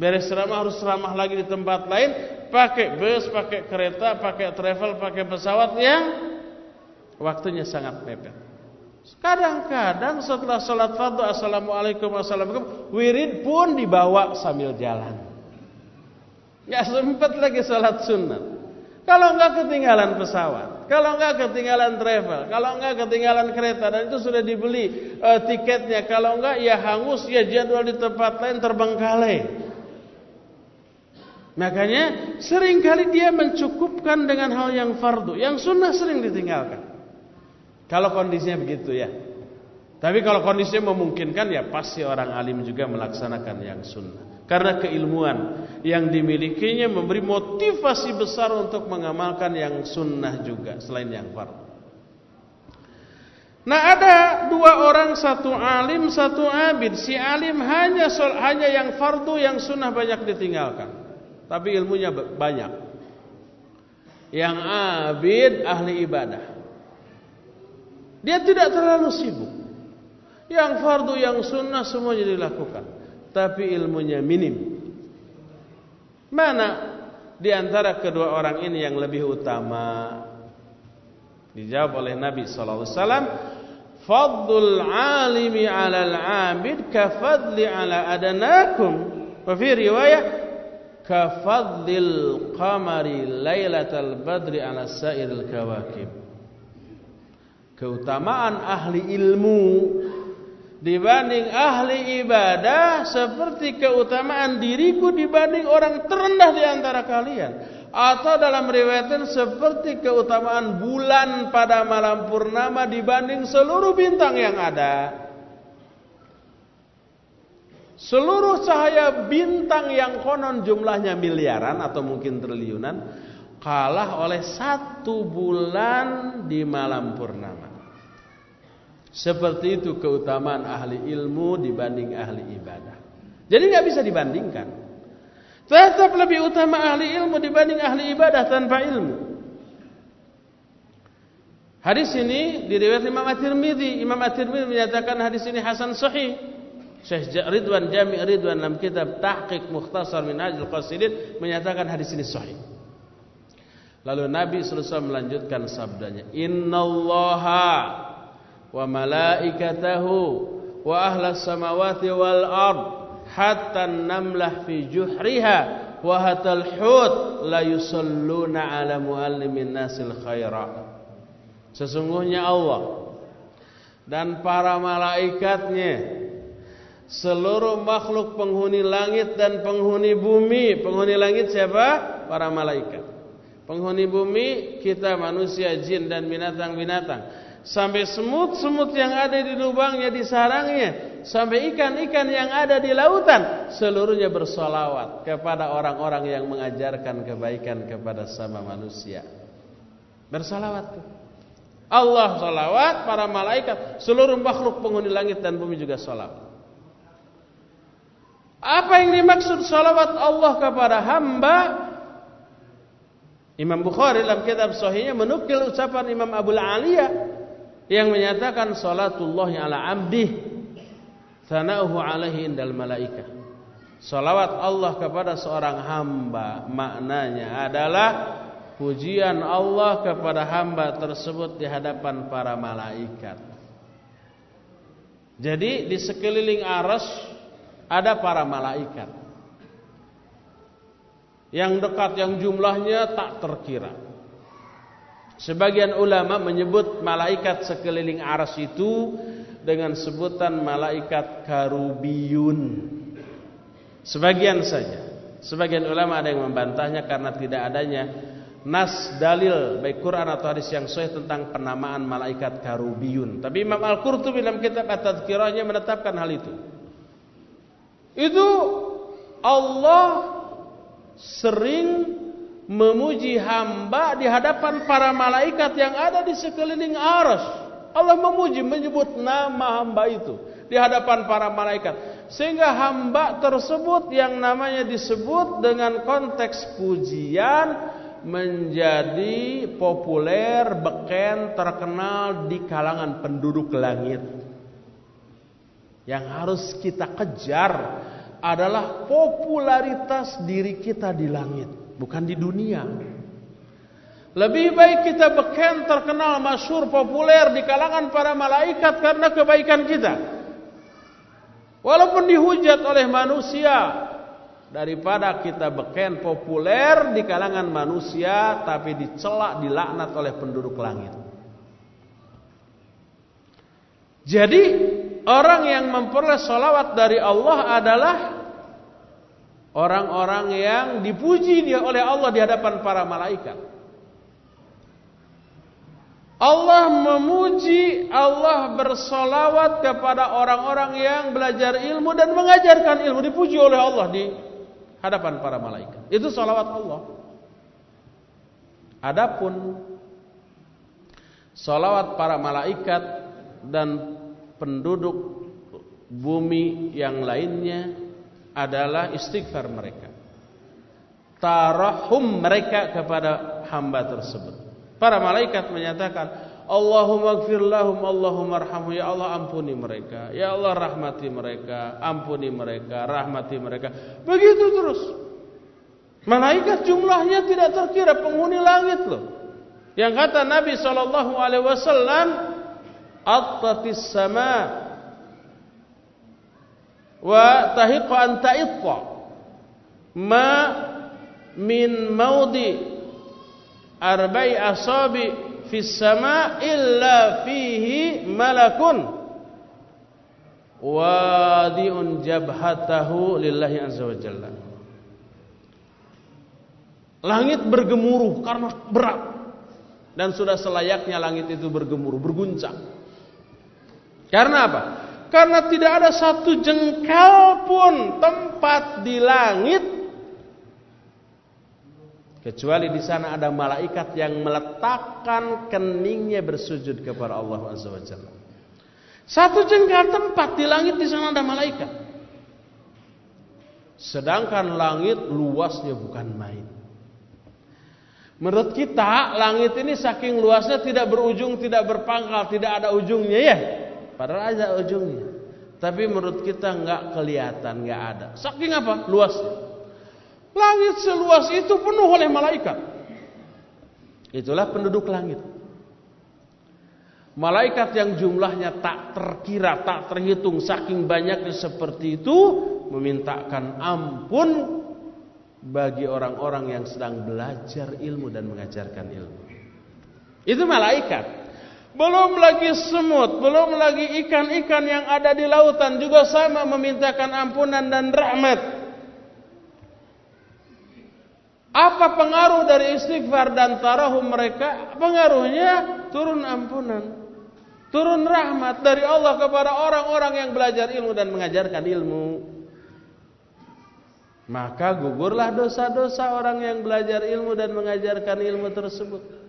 Speaker 1: beres ceramah harus ceramah lagi di tempat lain, pakai bus, pakai kereta, pakai travel, pakai pesawat yang waktunya sangat mepet. Kadang-kadang setelah sholat fardu assalamualaikum assalamualaikum wirid pun dibawa sambil jalan. Nggak sempat lagi sholat sunnah. Kalau nggak ketinggalan pesawat, kalau enggak ketinggalan travel, kalau enggak ketinggalan kereta dan itu sudah dibeli e, tiketnya, kalau enggak ya hangus, ya jadwal di tempat lain terbengkalai. Makanya sering kali dia mencukupkan dengan hal yang fardu, yang sunnah sering ditinggalkan. Kalau kondisinya begitu ya. Tapi kalau kondisinya memungkinkan ya pasti orang alim juga melaksanakan yang sunnah. Karena keilmuan yang dimilikinya memberi motivasi besar untuk mengamalkan yang sunnah juga selain yang fardu. Nah ada dua orang satu alim satu abid. Si alim hanya hanya yang fardu yang sunnah banyak ditinggalkan. Tapi ilmunya banyak. Yang abid ahli ibadah. Dia tidak terlalu sibuk. Yang fardu yang sunnah semuanya dilakukan tapi ilmunya minim. Mana di antara kedua orang ini yang lebih utama? Dijawab oleh Nabi sallallahu alaihi wasallam, "Fadlul 'alimi 'alal 'abid ka fadli 'ala adanakum." Fi riwayah ka fadlil qamari lailatal badri 'ala sa'iril kawakib. Keutamaan ahli ilmu dibanding ahli ibadah seperti keutamaan diriku dibanding orang terendah di antara kalian. Atau dalam riwayatnya seperti keutamaan bulan pada malam purnama dibanding seluruh bintang yang ada. Seluruh cahaya bintang yang konon jumlahnya miliaran atau mungkin triliunan kalah oleh satu bulan di malam purnama seperti itu keutamaan ahli ilmu dibanding ahli ibadah. Jadi nggak bisa dibandingkan. Tetap lebih utama ahli ilmu dibanding ahli ibadah tanpa ilmu. Hadis ini diriwayatkan Imam At-Tirmidzi. Imam At-Tirmidzi menyatakan hadis ini hasan sahih. Syekh Ridwan Jami' Ridwan dalam kitab Tahqiq Mukhtasar Minhajul Qasidin menyatakan hadis ini sahih. Lalu Nabi SAW melanjutkan sabdanya, "Innallaha wa malaikatahu wa ahlas samawati wal ard hatta namlah fi juhriha wa hatal hut la yusalluna ala muallimin nasil khaira. Sesungguhnya Allah dan para malaikatnya seluruh makhluk penghuni langit dan penghuni bumi. Penghuni langit siapa? Para malaikat. Penghuni bumi kita manusia jin dan binatang-binatang sampai semut-semut yang ada di lubangnya di sarangnya. Sampai ikan-ikan yang ada di lautan. Seluruhnya bersolawat kepada orang-orang yang mengajarkan kebaikan kepada sama manusia. Bersolawat Allah solawat para malaikat seluruh makhluk penghuni langit dan bumi juga solawat. Apa yang dimaksud solawat Allah kepada hamba? Imam Bukhari dalam kitab sahihnya menukil ucapan Imam Abu Aliyah yang menyatakan salatullah ala abdih sana'uhu alaihi indal malaika. Salawat Allah kepada seorang hamba maknanya adalah pujian Allah kepada hamba tersebut di hadapan para malaikat. Jadi di sekeliling aras ada para malaikat. Yang dekat yang jumlahnya tak terkira. Sebagian ulama menyebut malaikat sekeliling aras itu dengan sebutan malaikat karubiyun. Sebagian saja. Sebagian ulama ada yang membantahnya karena tidak adanya nas dalil baik Quran atau hadis yang sahih tentang penamaan malaikat karubiyun. Tapi Imam Al-Qurtubi dalam kitab At-Tadhkirahnya menetapkan hal itu. Itu Allah sering memuji hamba di hadapan para malaikat yang ada di sekeliling aras. Allah memuji menyebut nama hamba itu di hadapan para malaikat sehingga hamba tersebut yang namanya disebut dengan konteks pujian menjadi populer, beken, terkenal di kalangan penduduk langit. Yang harus kita kejar adalah popularitas diri kita di langit, bukan di dunia. Lebih baik kita beken, terkenal, masyur, populer di kalangan para malaikat karena kebaikan kita. Walaupun dihujat oleh manusia, daripada kita beken populer di kalangan manusia tapi dicelak dilaknat oleh penduduk langit. Jadi orang yang memperoleh salawat dari Allah adalah orang-orang yang dipuji oleh Allah di hadapan para malaikat. Allah memuji, Allah bersolawat kepada orang-orang yang belajar ilmu dan mengajarkan ilmu. Dipuji oleh Allah di hadapan para malaikat. Itu salawat Allah. Adapun salawat para malaikat dan penduduk bumi yang lainnya adalah istighfar mereka. Tarahum mereka kepada hamba tersebut. Para malaikat menyatakan, Allahumma gfir lahum Allahumma arhamhu ya Allah ampuni mereka. Ya Allah rahmati mereka. Ampuni mereka rahmati mereka. Begitu terus. Malaikat jumlahnya tidak terkira penghuni langit loh. Yang kata Nabi sallallahu alaihi wasallam sama wa tahiqu an ta'itta ma min maudi arba'i asabi fis sama illa fihi malakun wadi'un jabhatahu lillahi azza wa jalla. Langit bergemuruh karena berat dan sudah selayaknya langit itu bergemuruh, berguncang. Karena apa? Karena tidak ada satu jengkal pun tempat di langit Kecuali di sana ada malaikat yang meletakkan keningnya bersujud kepada Allah Azza wa Jalla. Satu jengkal tempat di langit di sana ada malaikat. Sedangkan langit luasnya bukan main. Menurut kita langit ini saking luasnya tidak berujung, tidak berpangkal, tidak ada ujungnya ya. Padahal ada ujungnya. Tapi menurut kita nggak kelihatan, nggak ada. Saking apa? Luasnya. Langit seluas itu penuh oleh malaikat. Itulah penduduk langit. Malaikat yang jumlahnya tak terkira, tak terhitung, saking banyaknya seperti itu, memintakan ampun bagi orang-orang yang sedang belajar ilmu dan mengajarkan ilmu. Itu malaikat. Belum lagi semut, belum lagi ikan-ikan yang ada di lautan juga sama memintakan ampunan dan rahmat. Apa pengaruh dari istighfar dan tarahum mereka? Pengaruhnya turun ampunan. Turun rahmat dari Allah kepada orang-orang yang belajar ilmu dan mengajarkan ilmu. Maka gugurlah dosa-dosa orang yang belajar ilmu dan mengajarkan ilmu tersebut.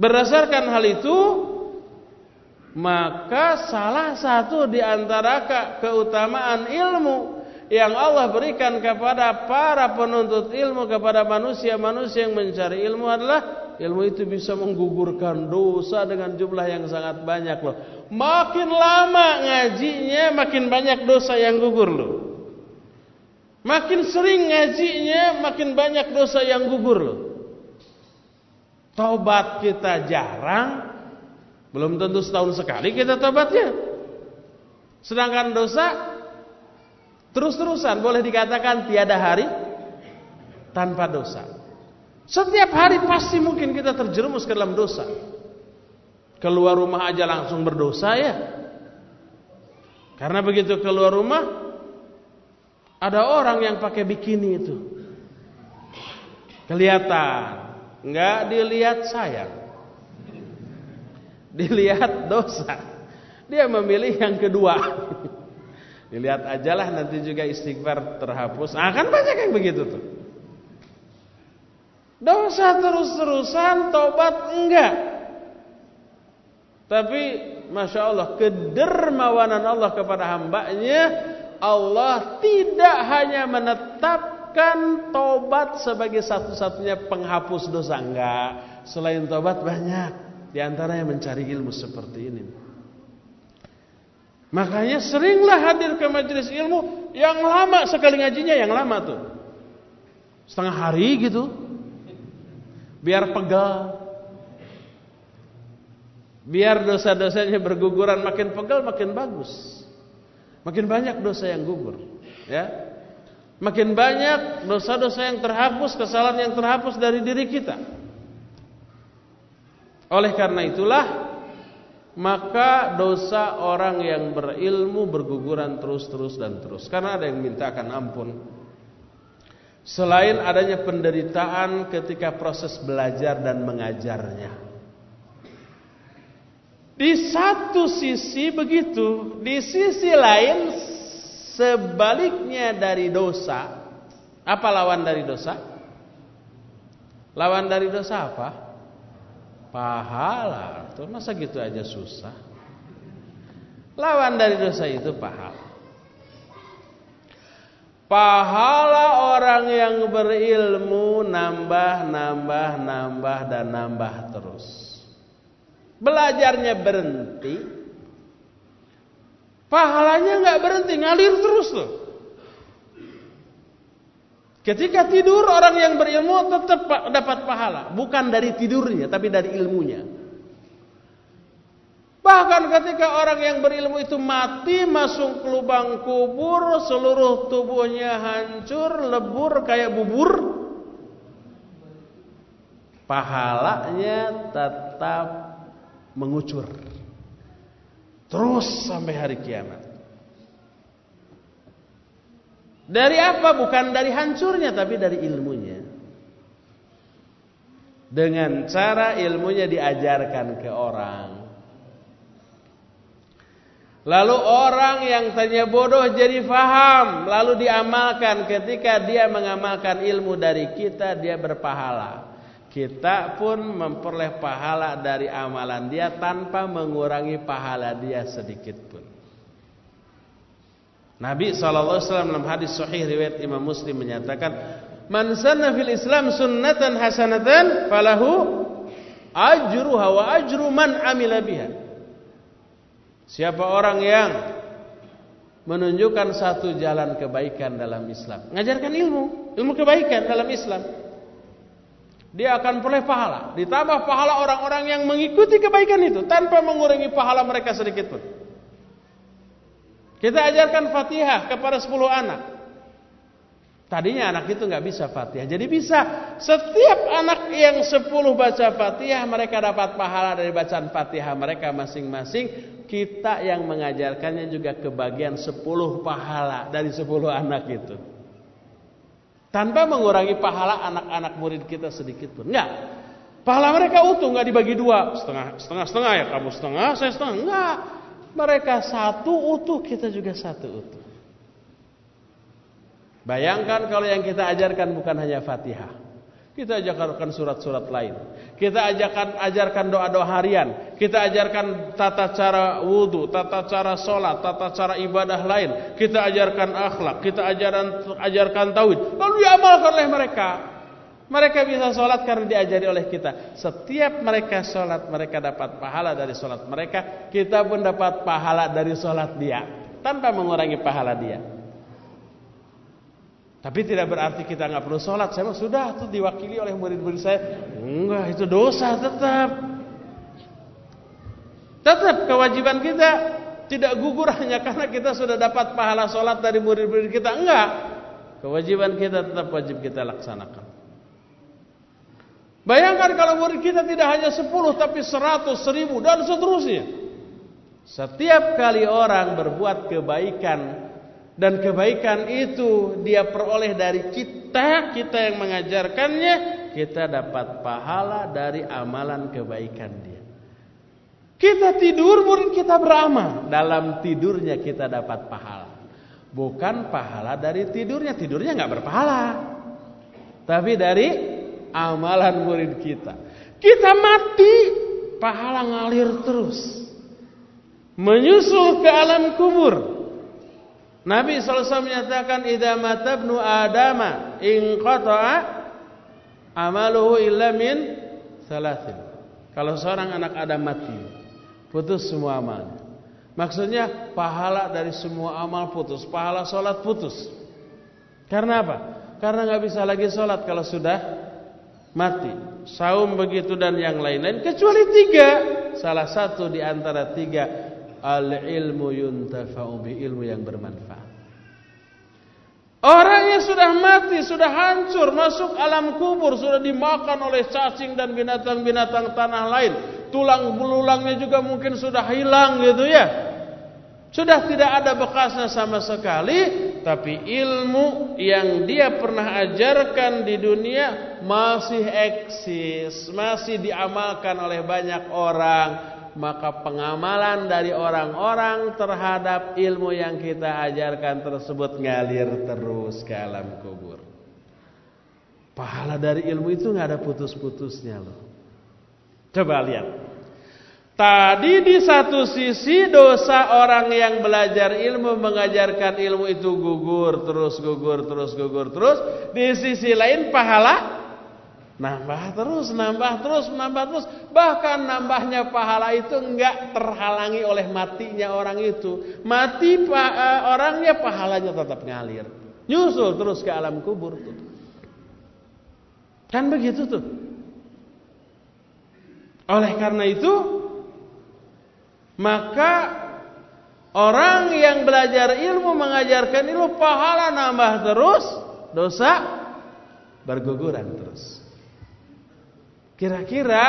Speaker 1: Berdasarkan hal itu, maka salah satu di antara keutamaan ilmu yang Allah berikan kepada para penuntut ilmu kepada manusia-manusia yang mencari ilmu adalah ilmu itu bisa menggugurkan dosa dengan jumlah yang sangat banyak loh. Makin lama ngajinya makin banyak dosa yang gugur loh. Makin sering ngajinya makin banyak dosa yang gugur loh. Tobat kita jarang, belum tentu setahun sekali kita tobatnya. Sedangkan dosa Terus-terusan boleh dikatakan tiada hari tanpa dosa. Setiap hari pasti mungkin kita terjerumus ke dalam dosa. Keluar rumah aja langsung berdosa ya. Karena begitu keluar rumah Ada orang yang pakai bikini itu. Kelihatan. Enggak dilihat sayang. Dilihat dosa. Dia memilih yang kedua. Dilihat ajalah nanti juga istighfar terhapus. Nah, kan banyak yang begitu tuh. Dosa terus-terusan, tobat enggak. Tapi Masya Allah kedermawanan Allah kepada hambanya Allah tidak hanya menetapkan tobat sebagai satu-satunya penghapus dosa enggak. Selain tobat banyak di antara yang mencari ilmu seperti ini. Makanya seringlah hadir ke majelis ilmu yang lama sekali ngajinya yang lama tuh. Setengah hari gitu. Biar pegal Biar dosa-dosanya berguguran makin pegal makin bagus. Makin banyak dosa yang gugur, ya. Makin banyak dosa-dosa yang terhapus, kesalahan yang terhapus dari diri kita. Oleh karena itulah maka dosa orang yang berilmu berguguran terus-terus dan terus karena ada yang mintakan ampun. Selain adanya penderitaan ketika proses belajar dan mengajarnya. Di satu sisi begitu, di sisi lain sebaliknya dari dosa. Apa lawan dari dosa? Lawan dari dosa apa? Pahala. Tuh masa gitu aja susah. Lawan dari dosa itu pahala. Pahala orang yang berilmu nambah, nambah, nambah dan nambah terus belajarnya berhenti, pahalanya nggak berhenti, ngalir terus loh. Ketika tidur orang yang berilmu tetap dapat pahala, bukan dari tidurnya tapi dari ilmunya. Bahkan ketika orang yang berilmu itu mati masuk ke lubang kubur, seluruh tubuhnya hancur, lebur kayak bubur, pahalanya tetap mengucur terus sampai hari kiamat. Dari apa? Bukan dari hancurnya tapi dari ilmunya. Dengan cara ilmunya diajarkan ke orang. Lalu orang yang tanya bodoh jadi faham, lalu diamalkan. Ketika dia mengamalkan ilmu dari kita, dia berpahala kita pun memperoleh pahala dari amalan dia tanpa mengurangi pahala dia sedikit pun. Nabi SAW dalam hadis sahih riwayat Imam Muslim menyatakan, "Man sanna fil Islam sunnatan hasanatan falahu ajruha wa ajru man amila biha." Siapa orang yang menunjukkan satu jalan kebaikan dalam Islam, ngajarkan ilmu, ilmu kebaikan dalam Islam, dia akan peroleh pahala. Ditambah pahala orang-orang yang mengikuti kebaikan itu tanpa mengurangi pahala mereka sedikit pun. Kita ajarkan Fatihah kepada 10 anak. Tadinya anak itu nggak bisa Fatihah. Jadi bisa setiap anak yang 10 baca Fatihah mereka dapat pahala dari bacaan Fatihah mereka masing-masing. Kita yang mengajarkannya juga kebagian 10 pahala dari 10 anak itu. Tanpa mengurangi pahala anak-anak murid kita sedikit pun. Enggak. Pahala mereka utuh, enggak dibagi dua. Setengah, setengah, setengah ya. Kamu setengah, saya setengah. Enggak. Mereka satu utuh, kita juga satu utuh. Bayangkan kalau yang kita ajarkan bukan hanya Fatihah. Kita ajarkan surat-surat lain. Kita ajarkan ajarkan doa-doa harian. Kita ajarkan tata cara wudhu, tata cara sholat, tata cara ibadah lain. Kita ajarkan akhlak, kita ajarkan ajarkan tauhid. Lalu diamalkan oleh mereka. Mereka bisa sholat karena diajari oleh kita. Setiap mereka sholat, mereka dapat pahala dari sholat mereka. Kita pun dapat pahala dari sholat dia. Tanpa mengurangi pahala dia. Tapi tidak berarti kita nggak perlu sholat. Saya sudah tuh diwakili oleh murid-murid saya. Enggak, itu dosa tetap. Tetap kewajiban kita tidak gugur hanya karena kita sudah dapat pahala sholat dari murid-murid kita. Enggak. Kewajiban kita tetap wajib kita laksanakan. Bayangkan kalau murid kita tidak hanya 10 tapi 100, 1000 dan seterusnya. Setiap kali orang berbuat kebaikan Dan kebaikan itu dia peroleh dari kita, kita yang mengajarkannya, kita dapat pahala dari amalan kebaikan dia. Kita tidur, murid kita beramal. Dalam tidurnya kita dapat pahala. Bukan pahala dari tidurnya, tidurnya nggak berpahala. Tapi dari amalan murid kita. Kita mati, pahala ngalir terus. Menyusul ke alam kubur. Nabi SAW menyatakan idza mata adama in qata'a amaluhu illa min salasin. Kalau seorang anak Adam mati, putus semua amal. Maksudnya pahala dari semua amal putus, pahala sholat putus. Karena apa? Karena nggak bisa lagi sholat kalau sudah mati. Saum begitu dan yang lain-lain kecuali tiga. Salah satu di antara tiga al ilmu yuntafa'u bi ilmu yang bermanfaat. Orang yang sudah mati, sudah hancur, masuk alam kubur, sudah dimakan oleh cacing dan binatang-binatang tanah lain. Tulang belulangnya juga mungkin sudah hilang gitu ya. Sudah tidak ada bekasnya sama sekali, tapi ilmu yang dia pernah ajarkan di dunia masih eksis, masih diamalkan oleh banyak orang maka pengamalan dari orang-orang terhadap ilmu yang kita ajarkan tersebut ngalir terus ke alam kubur. Pahala dari ilmu itu nggak ada putus-putusnya loh. Coba lihat. Tadi di satu sisi dosa orang yang belajar ilmu mengajarkan ilmu itu gugur terus gugur terus gugur terus. Di sisi lain pahala Nambah terus, nambah terus, nambah terus. Bahkan nambahnya pahala itu enggak terhalangi oleh matinya orang itu. Mati uh, orangnya pahalanya tetap ngalir. Nyusul terus ke alam kubur tuh. Kan begitu tuh. Oleh karena itu, maka orang yang belajar ilmu mengajarkan ilmu pahala nambah terus, dosa berguguran terus. Kira-kira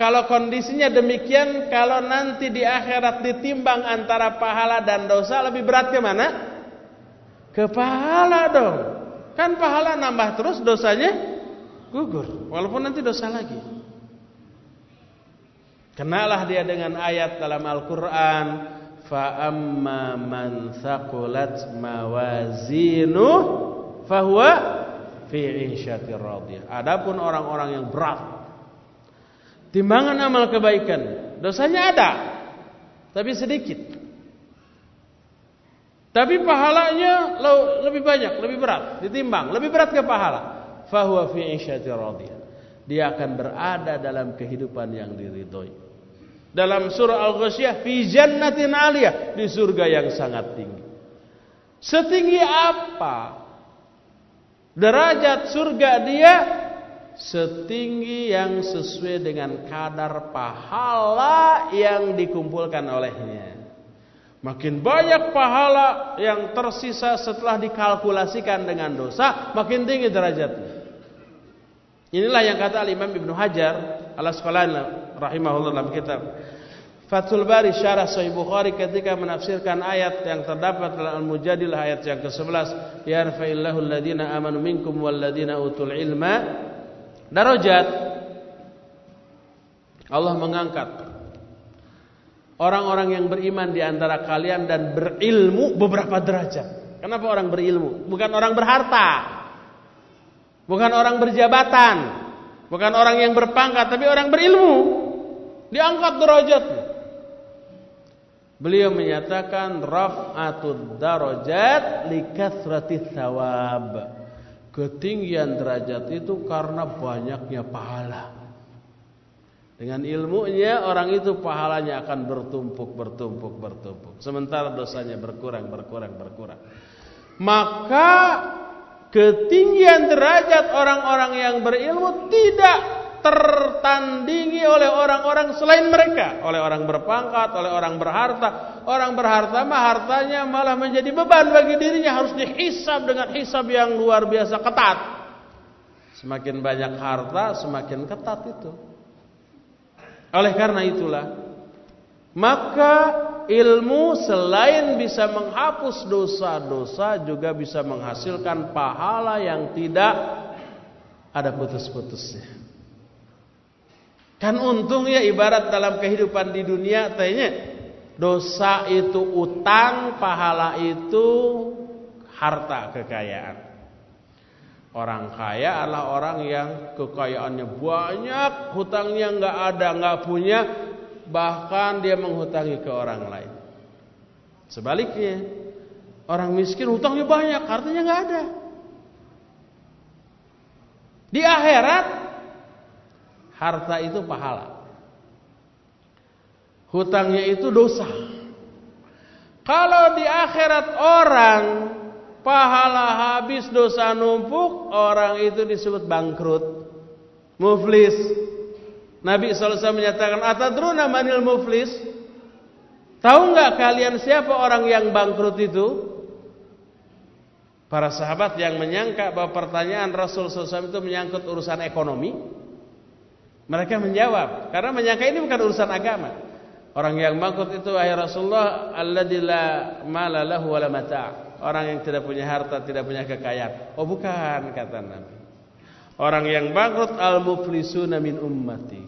Speaker 1: kalau kondisinya demikian, kalau nanti di akhirat ditimbang antara pahala dan dosa, lebih berat ke mana? Ke pahala dong. Kan pahala nambah terus, dosanya gugur. Walaupun nanti dosa lagi. Kenalah dia dengan ayat dalam Al-Quran. Fa'amma man thaqulat mawazinu fahuwa fi radiyah. Adapun orang-orang yang berat Timbangan amal kebaikan. Dosanya ada. Tapi sedikit. Tapi pahalanya lebih banyak, lebih berat. Ditimbang. Lebih berat ke pahala. Fahuwa fi. Dia akan berada dalam kehidupan yang diridhoi. Dalam surah Al-Ghasyiyah. Fi jannatin aliyah. Di surga yang sangat tinggi. Setinggi apa? Derajat surga dia setinggi yang sesuai dengan kadar pahala yang dikumpulkan olehnya. Makin banyak pahala yang tersisa setelah dikalkulasikan dengan dosa, makin tinggi derajatnya. Inilah yang kata Imam Ibnu Hajar al-Asqalani rahimahullah dalam kitab Fathul Bari Syarah Sahih Bukhari ketika menafsirkan ayat yang terdapat dalam Al-Mujadilah ayat yang ke-11, yarfa'illahu alladhina amanu minkum walladhina utul ilma darajat Allah mengangkat orang-orang yang beriman di antara kalian dan berilmu beberapa derajat. Kenapa orang berilmu? Bukan orang berharta. Bukan orang berjabatan. Bukan orang yang berpangkat, tapi orang berilmu. Diangkat derajatnya. Beliau menyatakan raf'atud darajat likathrati thawab. Ketinggian derajat itu karena banyaknya pahala. Dengan ilmunya orang itu pahalanya akan bertumpuk, bertumpuk, bertumpuk. Sementara dosanya berkurang, berkurang, berkurang. Maka ketinggian derajat orang-orang yang berilmu tidak tertandingi oleh orang-orang selain mereka, oleh orang berpangkat, oleh orang berharta. Orang berharta mah hartanya malah menjadi beban bagi dirinya harus dihisab dengan hisab yang luar biasa ketat. Semakin banyak harta, semakin ketat itu. Oleh karena itulah, maka ilmu selain bisa menghapus dosa-dosa juga bisa menghasilkan pahala yang tidak ada putus-putusnya. Kan untung ya ibarat dalam kehidupan di dunia tanya dosa itu utang, pahala itu harta kekayaan. Orang kaya adalah orang yang kekayaannya banyak, hutangnya nggak ada, nggak punya, bahkan dia menghutangi ke orang lain. Sebaliknya, orang miskin hutangnya banyak, hartanya nggak ada. Di akhirat, harta itu pahala. Hutangnya itu dosa. Kalau di akhirat orang pahala habis dosa numpuk, orang itu disebut bangkrut. Muflis. Nabi SAW menyatakan, Atadruna manil muflis? Tahu nggak kalian siapa orang yang bangkrut itu? Para sahabat yang menyangka bahwa pertanyaan Rasul SAW itu menyangkut urusan ekonomi. Mereka menjawab. Karena menyangka ini bukan urusan agama. Orang yang bangkrut itu, Ayah Rasulullah, Alladzi la mala lahu wa mata' Orang yang tidak punya harta, tidak punya kekayaan. Oh bukan, kata Nabi. Orang yang bangkrut al-muflisuna min ummati.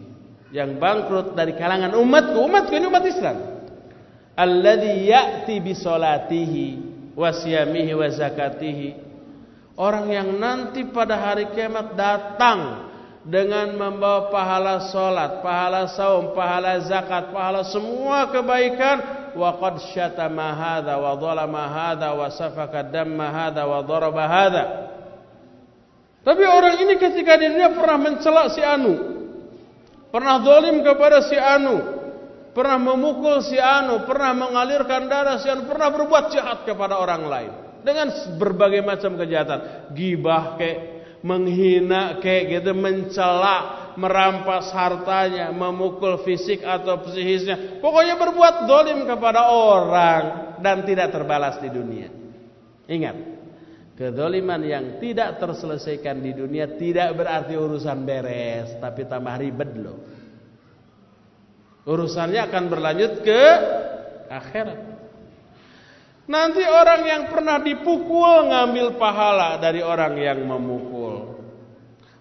Speaker 1: Yang bangkrut dari kalangan umatku. Umatku ini umat Islam. Alladhi ya'ti bi salatihi wa siyamihi wa zakatihi. Orang yang nanti pada hari kiamat datang dengan membawa pahala solat, pahala saum, pahala zakat, pahala semua kebaikan wa qad syatama hadha wa dhalama hadha wa safaka damma hadha wa daraba hadha. Tapi orang ini ketika di dunia pernah mencela si Anu. Pernah zalim kepada si Anu. Pernah memukul si Anu, pernah mengalirkan darah si Anu, pernah berbuat jahat kepada orang lain dengan berbagai macam kejahatan, gibah kayak menghina kayak gitu, mencela merampas hartanya, memukul fisik atau psikisnya. Pokoknya berbuat dolim kepada orang dan tidak terbalas di dunia. Ingat, kedoliman yang tidak terselesaikan di dunia tidak berarti urusan beres, tapi tambah ribet loh. Urusannya akan berlanjut ke akhirat. Nanti orang yang pernah dipukul ngambil pahala dari orang yang memukul.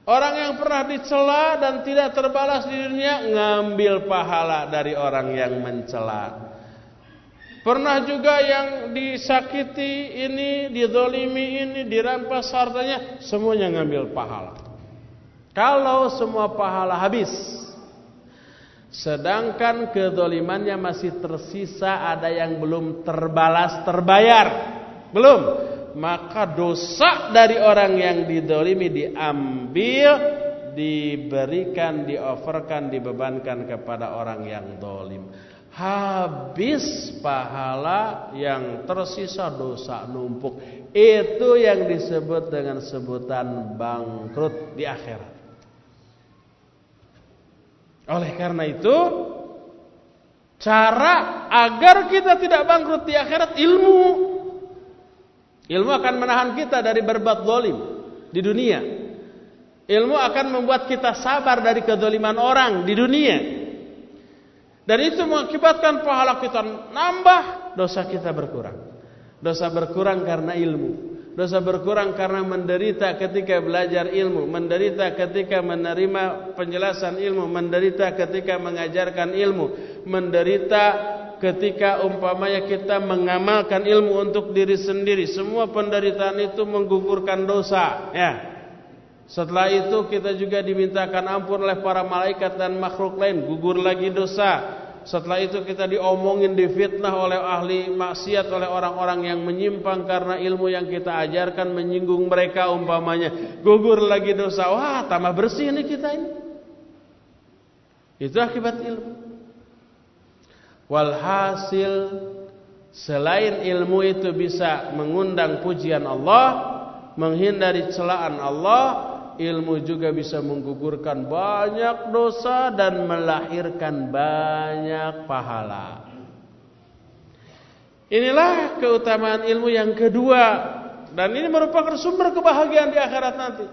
Speaker 1: Orang yang pernah dicela dan tidak terbalas di dunia ngambil pahala dari orang yang mencela. Pernah juga yang disakiti ini, didolimi ini, dirampas hartanya, semuanya ngambil pahala. Kalau semua pahala habis, sedangkan kedolimannya masih tersisa, ada yang belum terbalas, terbayar, belum maka dosa dari orang yang didolimi diambil, diberikan, dioverkan, dibebankan kepada orang yang dolim. Habis pahala yang tersisa dosa numpuk. Itu yang disebut dengan sebutan bangkrut di akhirat. Oleh karena itu, cara agar kita tidak bangkrut di akhirat ilmu Ilmu akan menahan kita dari berbuat zalim di dunia. Ilmu akan membuat kita sabar dari kedoliman orang di dunia. Dan itu mengakibatkan pahala kita nambah, dosa kita berkurang. Dosa berkurang karena ilmu. Dosa berkurang karena menderita ketika belajar ilmu, menderita ketika menerima penjelasan ilmu, menderita ketika mengajarkan ilmu, menderita ketika umpamanya kita mengamalkan ilmu untuk diri sendiri semua penderitaan itu menggugurkan dosa ya. Setelah itu kita juga dimintakan ampun oleh para malaikat dan makhluk lain gugur lagi dosa. Setelah itu kita diomongin difitnah oleh ahli maksiat oleh orang-orang yang menyimpang karena ilmu yang kita ajarkan menyinggung mereka umpamanya. Gugur lagi dosa wah tambah bersih ini kita ini. Itu akibat ilmu Walhasil selain ilmu itu bisa mengundang pujian Allah, menghindari celaan Allah, ilmu juga bisa menggugurkan banyak dosa dan melahirkan banyak pahala. Inilah keutamaan ilmu yang kedua dan ini merupakan sumber kebahagiaan di akhirat nanti.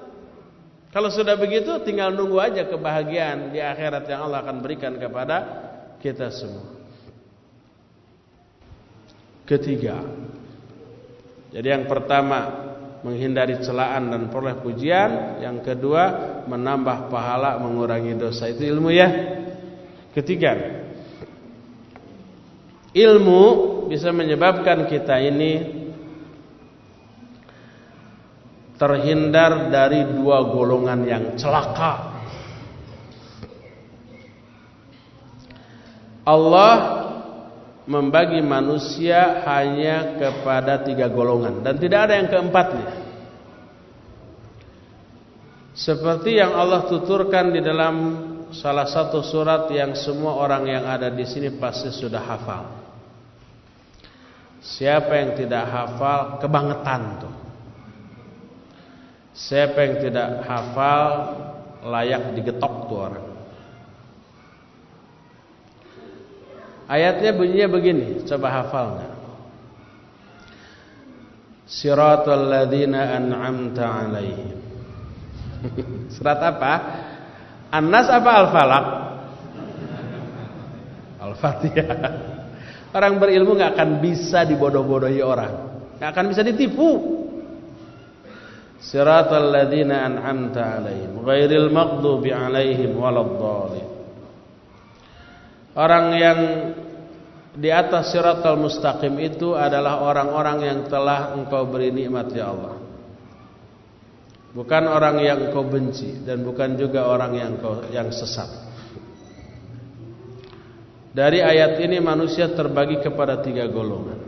Speaker 1: Kalau sudah begitu tinggal nunggu aja kebahagiaan di akhirat yang Allah akan berikan kepada kita semua. Ketiga. Jadi yang pertama menghindari celaan dan peroleh pujian, yang kedua menambah pahala, mengurangi dosa. Itu ilmu ya. Ketiga, ilmu bisa menyebabkan kita ini terhindar dari dua golongan yang celaka. Allah membagi manusia hanya kepada tiga golongan dan tidak ada yang keempatnya. Seperti yang Allah tuturkan di dalam salah satu surat yang semua orang yang ada di sini pasti sudah hafal. Siapa yang tidak hafal kebangetan tuh. Siapa yang tidak hafal layak digetok tuh orang. Ayatnya bunyinya begini, coba hafal enggak? Siratal ladzina an'amta 'alaihim. Surat apa? An-Nas apa Al-Falaq? Al-Fatihah. Orang berilmu nggak akan bisa dibodoh-bodohi orang. nggak akan bisa ditipu. Siratal ladzina an'amta 'alaihim, ghairil maghdubi 'alaihim waladdallin. Orang yang di atas siratal mustaqim itu adalah orang-orang yang telah engkau beri nikmat ya Allah. Bukan orang yang engkau benci dan bukan juga orang yang engkau yang sesat. Dari ayat ini manusia terbagi kepada tiga golongan.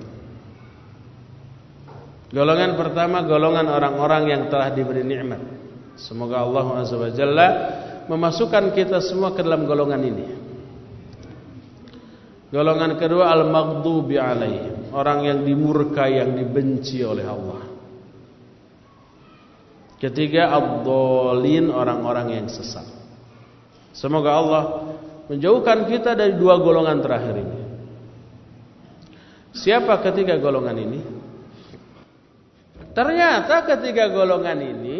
Speaker 1: Golongan pertama golongan orang-orang yang telah diberi nikmat. Semoga Allah Jalla memasukkan kita semua ke dalam golongan ini. Golongan kedua al-maghdubi alaihim, orang yang dimurkai, yang dibenci oleh Allah. Ketiga ad-dhalin, orang-orang yang sesat. Semoga Allah menjauhkan kita dari dua golongan terakhir ini. Siapa ketiga golongan ini? Ternyata ketiga golongan ini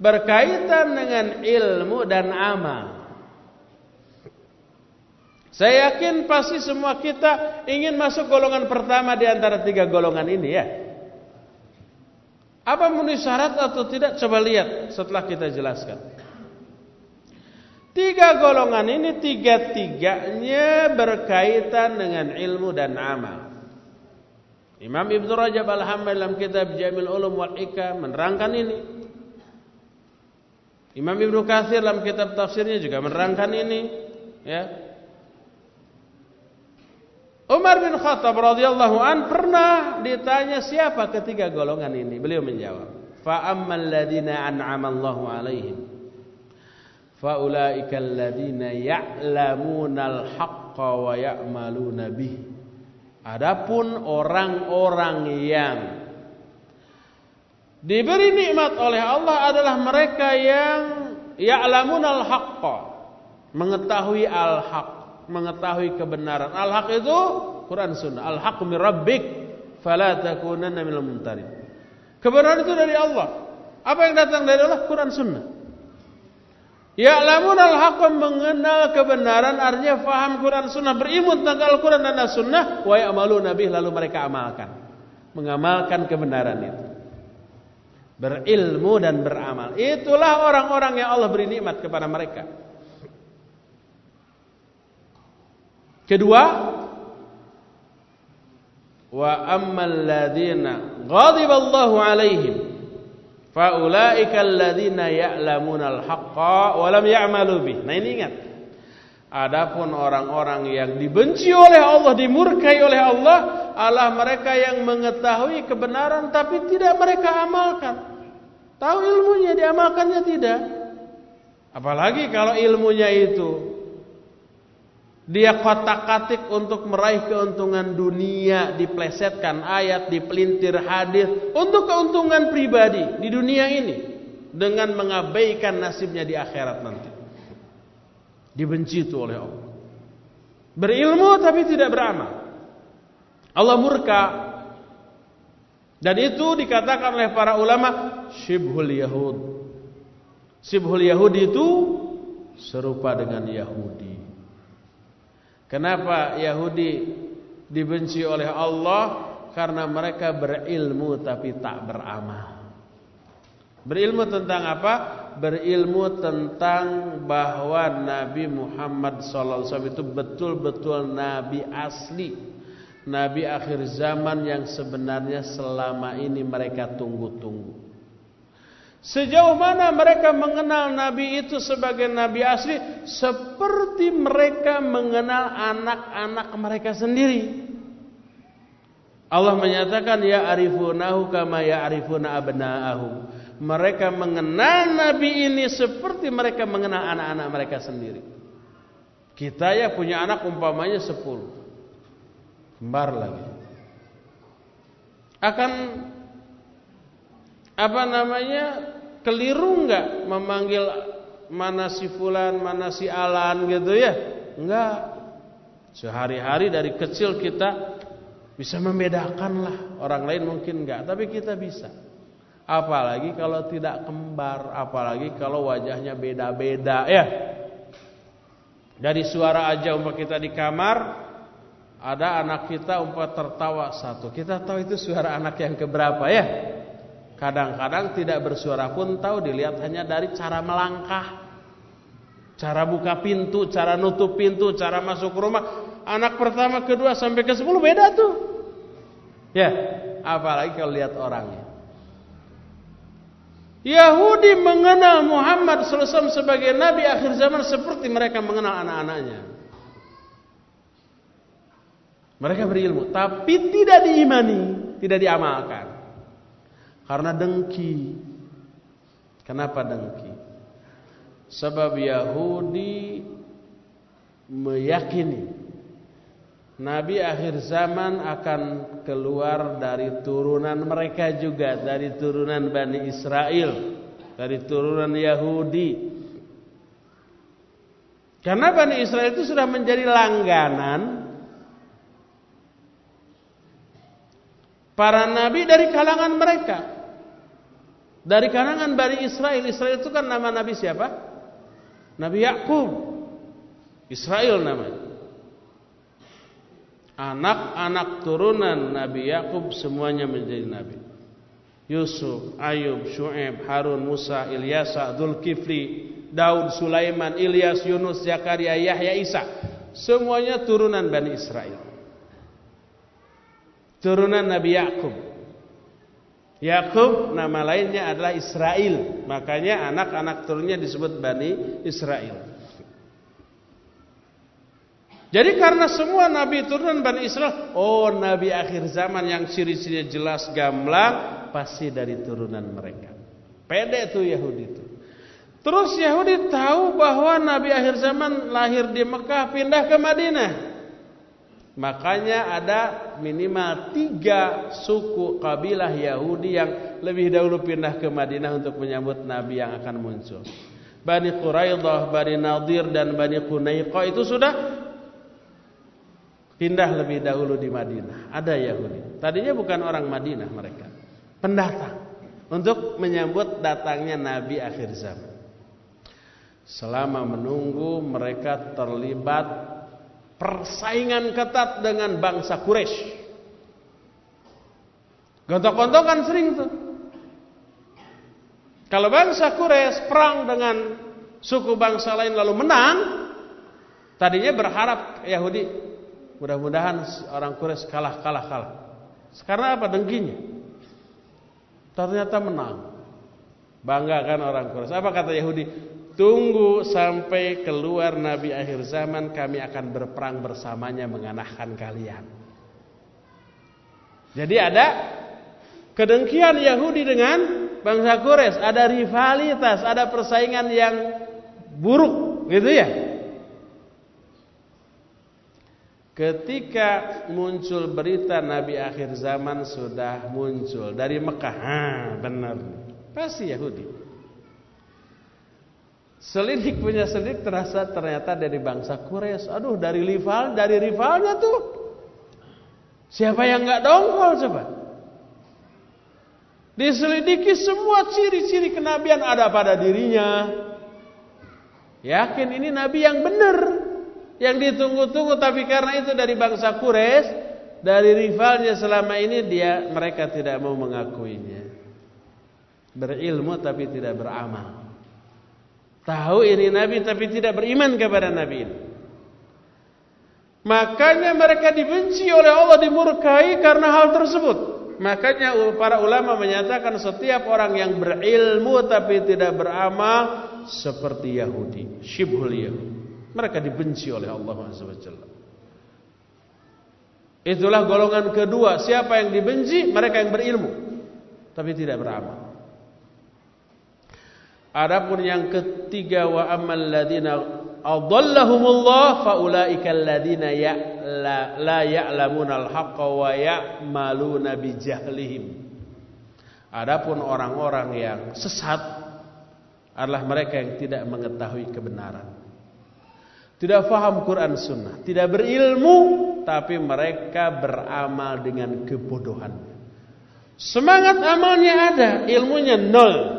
Speaker 1: berkaitan dengan ilmu dan amal. Saya yakin pasti semua kita ingin masuk golongan pertama di antara tiga golongan ini ya. Apa memenuhi syarat atau tidak? Coba lihat setelah kita jelaskan. Tiga golongan ini tiga-tiganya berkaitan dengan ilmu dan amal. Imam Ibn Rajab Al-Hambal dalam kitab Jamil Ulum wal Ika menerangkan ini. Imam Ibn Katsir dalam kitab tafsirnya juga menerangkan ini. Ya, Umar bin Khattab radhiyallahu an pernah ditanya siapa ketiga golongan ini. Beliau menjawab, "Fa ammal ladina an'ama Allahu 'alaihim fa ulaika alladziina ya'lamuna al-haqqa wa ya'maluna bih." Adapun orang-orang yang diberi nikmat oleh Allah adalah mereka yang ya'lamuna al-haqqa, mengetahui al-haq mengetahui kebenaran. Al-haq itu Quran Sunnah. Al-haq min rabbik fala takunanna minal mumtarin. Kebenaran itu dari Allah. Apa yang datang dari Allah? Quran Sunnah. Ya'lamun al-haq mengenal kebenaran artinya faham Quran Sunnah, berilmu tentang Al-Quran dan As-Sunnah, wa ya'malu nabi lalu mereka amalkan. Mengamalkan kebenaran itu. Berilmu dan beramal. Itulah orang-orang yang Allah beri nikmat kepada mereka. Kedua, wa ammal ladzina ghadiballahu alaihim faulaika alladzina ya'lamuna al-haqqa wa lam ya'malu bih. Nah ini ingat. Adapun orang-orang yang dibenci oleh Allah, dimurkai oleh Allah, Allah mereka yang mengetahui kebenaran tapi tidak mereka amalkan. Tahu ilmunya, diamalkannya tidak. Apalagi kalau ilmunya itu dia kotak-katik untuk meraih keuntungan dunia, diplesetkan ayat, dipelintir hadis untuk keuntungan pribadi di dunia ini dengan mengabaikan nasibnya di akhirat nanti. Dibenci itu oleh Allah. Berilmu tapi tidak beramal. Allah murka. Dan itu dikatakan oleh para ulama syibhul yahud. Syibhul yahudi itu serupa dengan Yahudi. Kenapa Yahudi dibenci oleh Allah karena mereka berilmu tapi tak beramal. Berilmu tentang apa? Berilmu tentang bahwa Nabi Muhammad SAW itu betul-betul Nabi asli. Nabi akhir zaman yang sebenarnya selama ini mereka tunggu-tunggu. Sejauh mana mereka mengenal Nabi itu sebagai Nabi asli Seperti mereka mengenal anak-anak mereka sendiri. Allah menyatakan Ya arifunahu kama ya arifuna abna'ahu. Mereka mengenal Nabi ini seperti mereka mengenal anak-anak mereka sendiri. Kita ya punya anak umpamanya sepuluh. Kembar lagi. Akan apa namanya keliru nggak memanggil mana si fulan, mana si alan gitu ya? Enggak. Sehari-hari dari kecil kita bisa membedakan lah. Orang lain mungkin enggak, tapi kita bisa. Apalagi kalau tidak kembar, apalagi kalau wajahnya beda-beda ya. Dari suara aja umpah kita di kamar, ada anak kita umpah tertawa satu. Kita tahu itu suara anak yang keberapa ya? Kadang-kadang tidak bersuara pun tahu dilihat hanya dari cara melangkah. Cara buka pintu, cara nutup pintu, cara masuk rumah. Anak pertama, kedua sampai ke sepuluh beda tuh. Ya, apalagi kalau lihat orangnya. Yahudi mengenal Muhammad SAW sebagai nabi akhir zaman seperti mereka mengenal anak-anaknya. Mereka berilmu, tapi tidak diimani, tidak diamalkan. Karena dengki. Kenapa dengki? Sebab Yahudi meyakini Nabi akhir zaman akan keluar dari turunan mereka juga dari turunan Bani Israel, dari turunan Yahudi. Karena Bani Israel itu sudah menjadi langganan para nabi dari kalangan mereka. Dari kalangan Bani Israel. Israel itu kan nama Nabi siapa? Nabi Yakub. Israel namanya. Anak-anak turunan Nabi Yakub semuanya menjadi nabi. Yusuf, Ayub, Shu'aib, Harun, Musa, Ilyasa, Dzulkifli, Daud, Sulaiman, Ilyas, Yunus, Zakaria, Yahya, Isa. Semuanya turunan Bani Israel. Turunan Nabi Yakub. Yakub nama lainnya adalah Israel. Makanya anak-anak turunnya disebut Bani Israel. Jadi karena semua nabi turunan Bani Israel, oh nabi akhir zaman yang ciri-cirinya jelas gamblang pasti dari turunan mereka. Pede itu Yahudi itu. Terus Yahudi tahu bahwa nabi akhir zaman lahir di Mekah pindah ke Madinah. Makanya ada minimal tiga suku kabilah Yahudi yang lebih dahulu pindah ke Madinah untuk menyambut Nabi yang akan muncul. Bani Quraidah, Bani Nadir dan Bani Qunaiqah itu sudah pindah lebih dahulu di Madinah. Ada Yahudi. Tadinya bukan orang Madinah mereka. Pendatang untuk menyambut datangnya Nabi akhir zaman. Selama menunggu mereka terlibat persaingan ketat dengan bangsa Quraisy. Gontok-gontokan sering tuh. Kalau bangsa Quraisy perang dengan suku bangsa lain lalu menang, tadinya berharap Yahudi mudah-mudahan orang Quraisy kalah kalah kalah. Sekarang apa dengkinya? Ternyata menang. Bangga kan orang Quraisy. Apa kata Yahudi? Tunggu sampai keluar Nabi akhir zaman kami akan berperang bersamanya mengalahkan kalian. Jadi ada kedengkian Yahudi dengan bangsa Quraisy, ada rivalitas, ada persaingan yang buruk, gitu ya. Ketika muncul berita Nabi akhir zaman sudah muncul dari Mekah, ha, benar. Pasti Yahudi. Selidik punya selidik terasa ternyata dari bangsa Quraisy. Aduh, dari rival, dari rivalnya tuh. Siapa yang nggak dongkol coba? Diselidiki semua ciri-ciri kenabian ada pada dirinya. Yakin ini nabi yang benar, yang ditunggu-tunggu tapi karena itu dari bangsa Quraisy, dari rivalnya selama ini dia mereka tidak mau mengakuinya. Berilmu tapi tidak beramal. Tahu ini nabi tapi tidak beriman kepada nabi ini. Makanya mereka dibenci oleh Allah dimurkai karena hal tersebut. Makanya para ulama menyatakan setiap orang yang berilmu tapi tidak beramal seperti Yahudi, syibhul Yahudi. Mereka dibenci oleh Allah Subhanahu Itulah golongan kedua. Siapa yang dibenci? Mereka yang berilmu tapi tidak beramal. Adapun yang ketiga wa amal ladina adallahumullah faulaika alladina ya la, la ya'lamuna al-haqqa wa ya'maluna bijahlihim. Adapun orang-orang yang sesat adalah mereka yang tidak mengetahui kebenaran. Tidak faham Quran Sunnah, tidak berilmu, tapi mereka beramal dengan kebodohan. Semangat amalnya ada, ilmunya nol.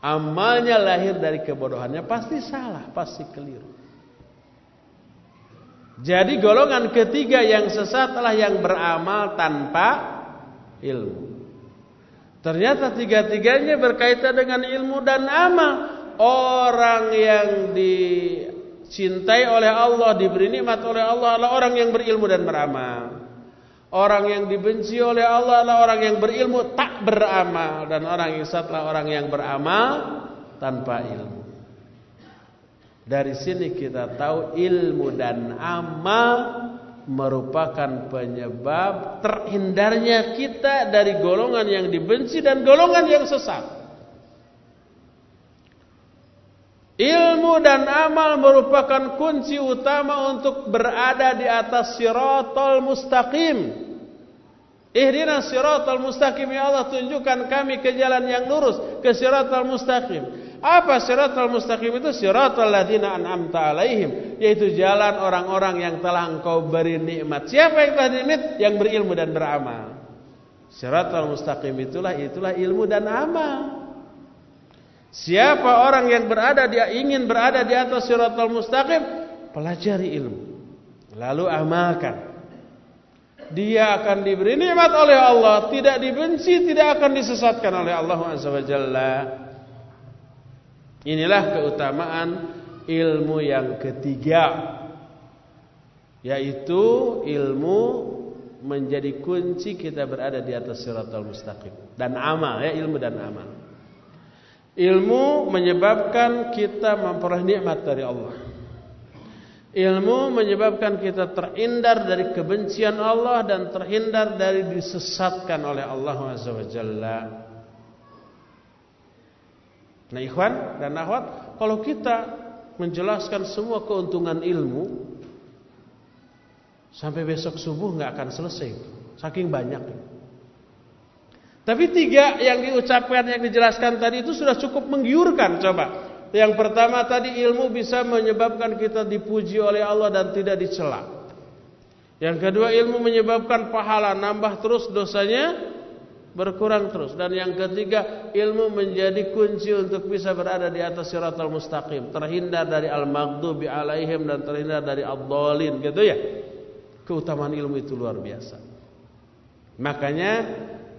Speaker 1: Amalnya lahir dari kebodohannya pasti salah, pasti keliru. Jadi golongan ketiga yang sesat adalah yang beramal tanpa ilmu. Ternyata tiga-tiganya berkaitan dengan ilmu dan amal. Orang yang dicintai oleh Allah, diberi nikmat oleh Allah adalah orang yang berilmu dan beramal. Orang yang dibenci oleh Allah adalah orang yang berilmu tak beramal dan orang yang adalah orang yang beramal tanpa ilmu. Dari sini kita tahu ilmu dan amal merupakan penyebab terhindarnya kita dari golongan yang dibenci dan golongan yang sesat. Ilmu dan amal merupakan kunci utama untuk berada di atas siratal mustaqim. Ihdina siratal mustaqim ya Allah tunjukkan kami ke jalan yang lurus, ke siratal mustaqim. Apa siratal mustaqim itu? Siratal ladzina an'amta alaihim, yaitu jalan orang-orang yang telah Engkau beri nikmat. Siapa yang telah nikmat? Yang berilmu dan beramal. Siratal mustaqim itulah itulah ilmu dan amal. Siapa orang yang berada dia ingin berada di atas siratal mustaqim, pelajari ilmu. Lalu amalkan. Dia akan diberi nikmat oleh Allah, tidak dibenci, tidak akan disesatkan oleh Allah Azza wa. Inilah keutamaan ilmu yang ketiga yaitu ilmu menjadi kunci kita berada di atas siratal mustaqim dan amal ya ilmu dan amal. Ilmu menyebabkan kita memperoleh nikmat dari Allah. Ilmu menyebabkan kita terhindar dari kebencian Allah dan terhindar dari disesatkan oleh Allah Azza wa Jalla. Nah ikhwan dan akhwat Kalau kita menjelaskan semua keuntungan ilmu Sampai besok subuh nggak akan selesai Saking banyak Tapi tiga yang diucapkan Yang dijelaskan tadi itu sudah cukup menggiurkan Coba. Yang pertama tadi ilmu bisa menyebabkan kita dipuji oleh Allah Dan tidak dicela. Yang kedua ilmu menyebabkan pahala Nambah terus dosanya berkurang terus. Dan yang ketiga ilmu menjadi kunci untuk bisa berada di atas siratal mustaqim terhindar dari al-maghdubi alaihim dan terhindar dari ad-dhalin gitu ya. Keutamaan ilmu itu luar biasa. Makanya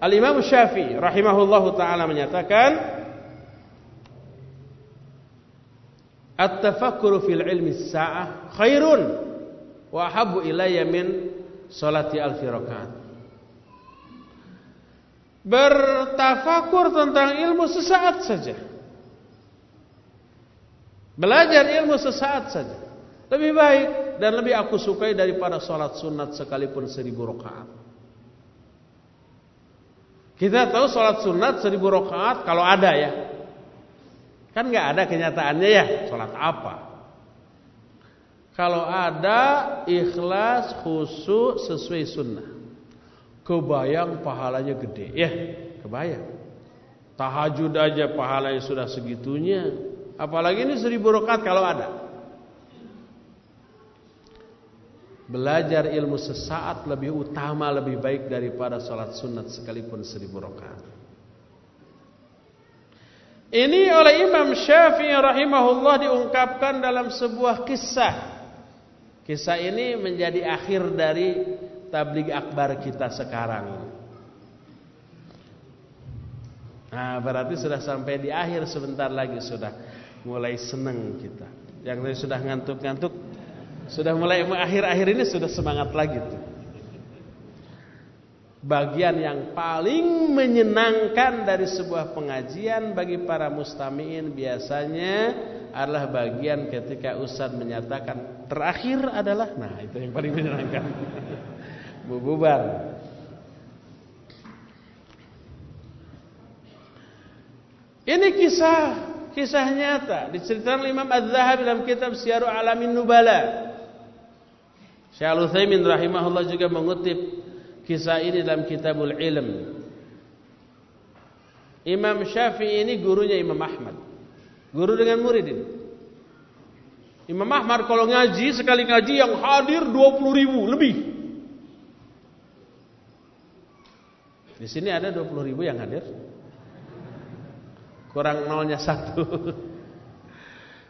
Speaker 1: al-Imam Syafi'i rahimahullahu taala menyatakan at-tafakkuru fil ilmi sa'ah khairun wa habbu ilayya min salati alfi rakaat bertafakur tentang ilmu sesaat saja. Belajar ilmu sesaat saja. Lebih baik dan lebih aku sukai daripada sholat sunat sekalipun seribu rakaat. Kita tahu sholat sunat seribu rakaat kalau ada ya. Kan nggak ada kenyataannya ya sholat apa. Kalau ada ikhlas khusus sesuai sunnah kebayang pahalanya gede. Ya, kebayang. Tahajud aja pahalanya sudah segitunya. Apalagi ini seribu rokat kalau ada. Belajar ilmu sesaat lebih utama, lebih baik daripada sholat sunat sekalipun seribu rokat. Ini oleh Imam Syafi'i rahimahullah diungkapkan dalam sebuah kisah. Kisah ini menjadi akhir dari tabligh akbar kita sekarang. Nah, berarti sudah sampai di akhir sebentar lagi sudah mulai senang kita. Yang tadi sudah ngantuk-ngantuk, sudah mulai akhir-akhir ini sudah semangat lagi tuh. Bagian yang paling menyenangkan dari sebuah pengajian bagi para mustamiin biasanya adalah bagian ketika Ustaz menyatakan terakhir adalah nah itu yang paling menyenangkan. Bububar. Ini kisah kisah nyata diceritakan Imam Az-Zahabi dalam kitab Syiaru Alamin Nubala. Syekh Al-Utsaimin rahimahullah juga mengutip kisah ini dalam Kitabul Ilm. Imam Syafi'i ini gurunya Imam Ahmad. Guru dengan murid ini. Imam Ahmad kalau ngaji sekali ngaji yang hadir 20 ribu lebih. Di sini ada 20 ribu yang hadir kurang nolnya satu.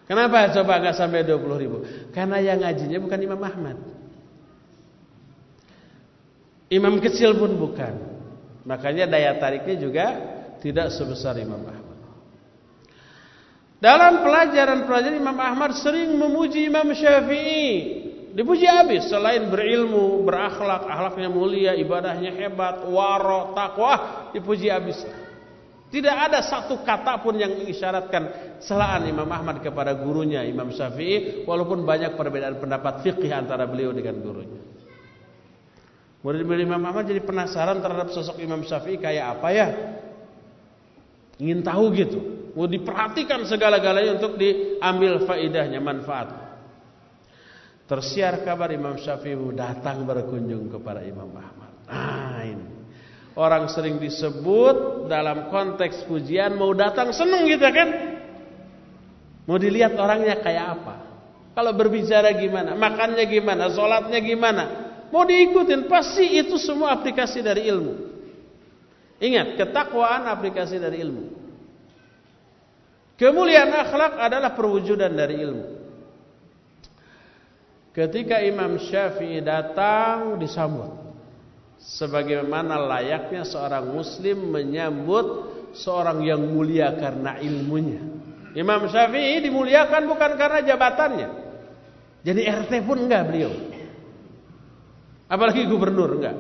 Speaker 1: Kenapa coba nggak sampai 20 ribu? Karena yang ngajinya bukan Imam Ahmad. Imam kecil pun bukan. Makanya daya tariknya juga tidak sebesar Imam Ahmad. Dalam pelajaran-pelajaran Imam Ahmad sering memuji Imam Syafi'i. Dipuji habis selain berilmu, berakhlak, akhlaknya mulia, ibadahnya hebat, waro, takwa, dipuji habis. Tidak ada satu kata pun yang mengisyaratkan celaan Imam Ahmad kepada gurunya Imam Syafi'i walaupun banyak perbedaan pendapat fikih antara beliau dengan gurunya. Murid-murid Imam Ahmad jadi penasaran terhadap sosok Imam Syafi'i kayak apa ya? Ingin tahu gitu. Mau diperhatikan segala-galanya untuk diambil faidahnya, manfaat. Tersiar kabar Imam Syafi'i datang berkunjung kepada Imam Ahmad. Ah ini. Orang sering disebut dalam konteks pujian mau datang seneng gitu kan? Mau dilihat orangnya kayak apa? Kalau berbicara gimana? Makannya gimana? Sholatnya gimana? Mau diikutin pasti itu semua aplikasi dari ilmu. Ingat, ketakwaan aplikasi dari ilmu. Kemuliaan akhlak adalah perwujudan dari ilmu. Ketika Imam Syafi'i datang disambut sebagaimana layaknya seorang muslim menyambut seorang yang mulia karena ilmunya. Imam Syafi'i dimuliakan bukan karena jabatannya. Jadi RT pun enggak beliau. Apalagi gubernur enggak.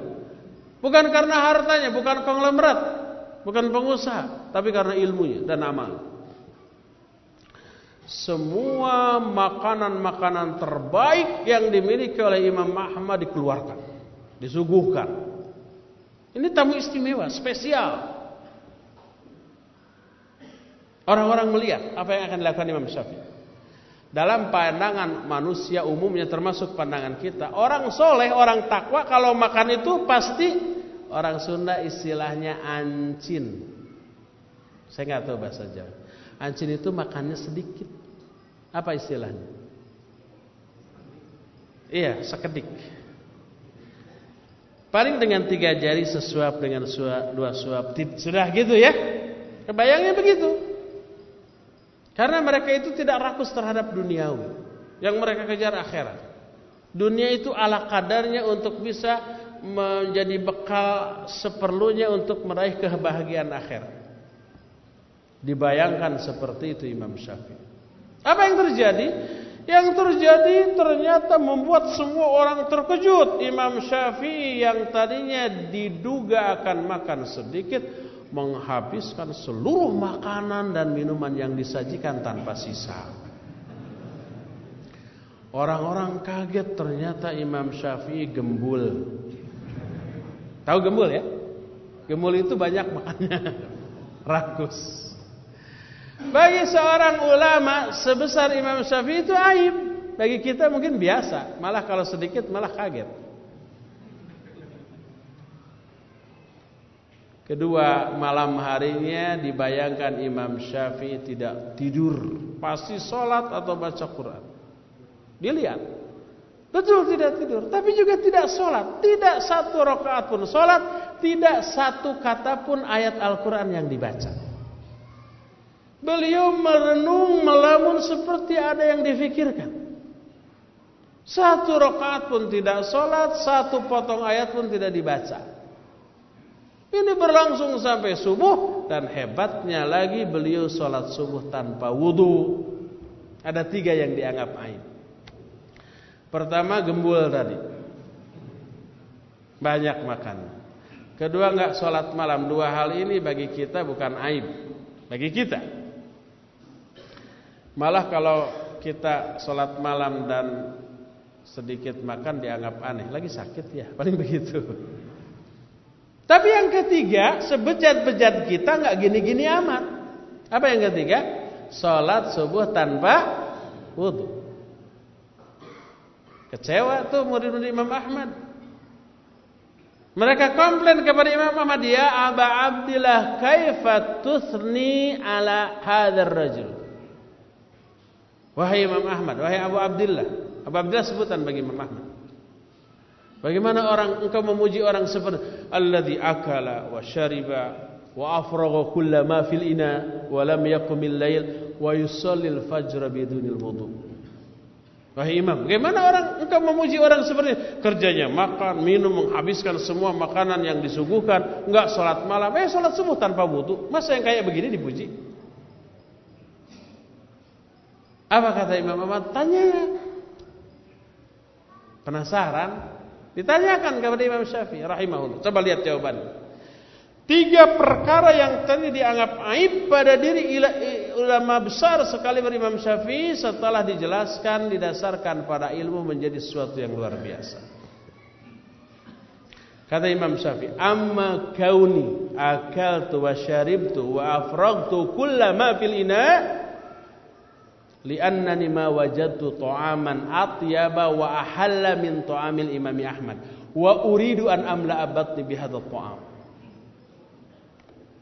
Speaker 1: Bukan karena hartanya, bukan konglomerat, bukan pengusaha, tapi karena ilmunya dan amal. Semua makanan-makanan terbaik yang dimiliki oleh Imam Ahmad dikeluarkan, disuguhkan ini tamu istimewa, spesial. Orang-orang melihat apa yang akan dilakukan Imam Syafi'i. Dalam pandangan manusia umumnya termasuk pandangan kita, orang soleh, orang takwa kalau makan itu pasti orang Sunda istilahnya ancin. Saya nggak tahu bahasa Jawa. Ancin itu makannya sedikit. Apa istilahnya? Iya, sekedik. Paling dengan tiga jari sesuap dengan suap, dua suap. Sudah gitu ya. Kebayangnya begitu. Karena mereka itu tidak rakus terhadap duniawi. Yang mereka kejar akhirat. Dunia itu ala kadarnya untuk bisa menjadi bekal seperlunya untuk meraih kebahagiaan akhirat. Dibayangkan seperti itu Imam Syafi'i. Apa yang terjadi? Yang terjadi ternyata membuat semua orang terkejut. Imam Syafi'i yang tadinya diduga akan makan sedikit menghabiskan seluruh makanan dan minuman yang disajikan tanpa sisa. Orang-orang kaget ternyata Imam Syafi'i gembul. Tahu gembul ya? Gembul itu banyak makannya. Rakus. Bagi seorang ulama sebesar Imam Syafi'i itu aib. Bagi kita mungkin biasa, malah kalau sedikit malah kaget. Kedua, malam harinya dibayangkan Imam Syafi'i tidak tidur, pasti sholat atau baca Quran. Dilihat, betul tidak tidur, tapi juga tidak sholat, tidak satu rakaat pun sholat, tidak satu kata pun ayat Al-Quran yang dibaca. Beliau merenung, melamun seperti ada yang difikirkan. Satu rakaat pun tidak sholat, satu potong ayat pun tidak dibaca. Ini berlangsung sampai subuh dan hebatnya lagi beliau sholat subuh tanpa wudhu. Ada tiga yang dianggap aib. Pertama gembul tadi, banyak makan. Kedua nggak sholat malam. Dua hal ini bagi kita bukan aib, bagi kita. Malah kalau kita sholat malam dan sedikit makan dianggap aneh. Lagi sakit ya, paling begitu. Tapi yang ketiga, sebejat-bejat kita nggak gini-gini amat. Apa yang ketiga? Sholat subuh tanpa wudhu. Kecewa tuh murid-murid Imam Ahmad. Mereka komplain kepada Imam Ahmad, "Ya Aba Abdillah, kaifa tusni ala hadzal rajul?" Wahai Imam Ahmad, wahai Abu Abdillah, Abu Abdillah sebutan bagi Imam Ahmad. Bagaimana orang engkau memuji orang seperti alladzi akala wa syariba wa afragha kulla ma fil ina wa lam yaqumil lail wa yusalli al fajr bidunil wudu. Wahai imam, bagaimana orang engkau memuji orang seperti kerjanya makan, minum, menghabiskan semua makanan yang disuguhkan, enggak salat malam, eh salat subuh tanpa wudu. Masa yang kayak begini dipuji? Apa kata Imam Ahmad? Tanya Penasaran? Ditanyakan kepada Imam Syafi'i rahimahullah. Coba lihat jawaban. Tiga perkara yang tadi dianggap aib pada diri ulama besar sekali Imam Syafi'i setelah dijelaskan didasarkan pada ilmu menjadi sesuatu yang luar biasa. Kata Imam Syafi'i, "Amma kauni akaltu wa syaribtu wa afragtu kullama fil ina' li'annani ma wajadtu ta'aman atyaba wa ahalla min ta'amil Imam Ahmad wa uridu an amla batni bihadzal ta'am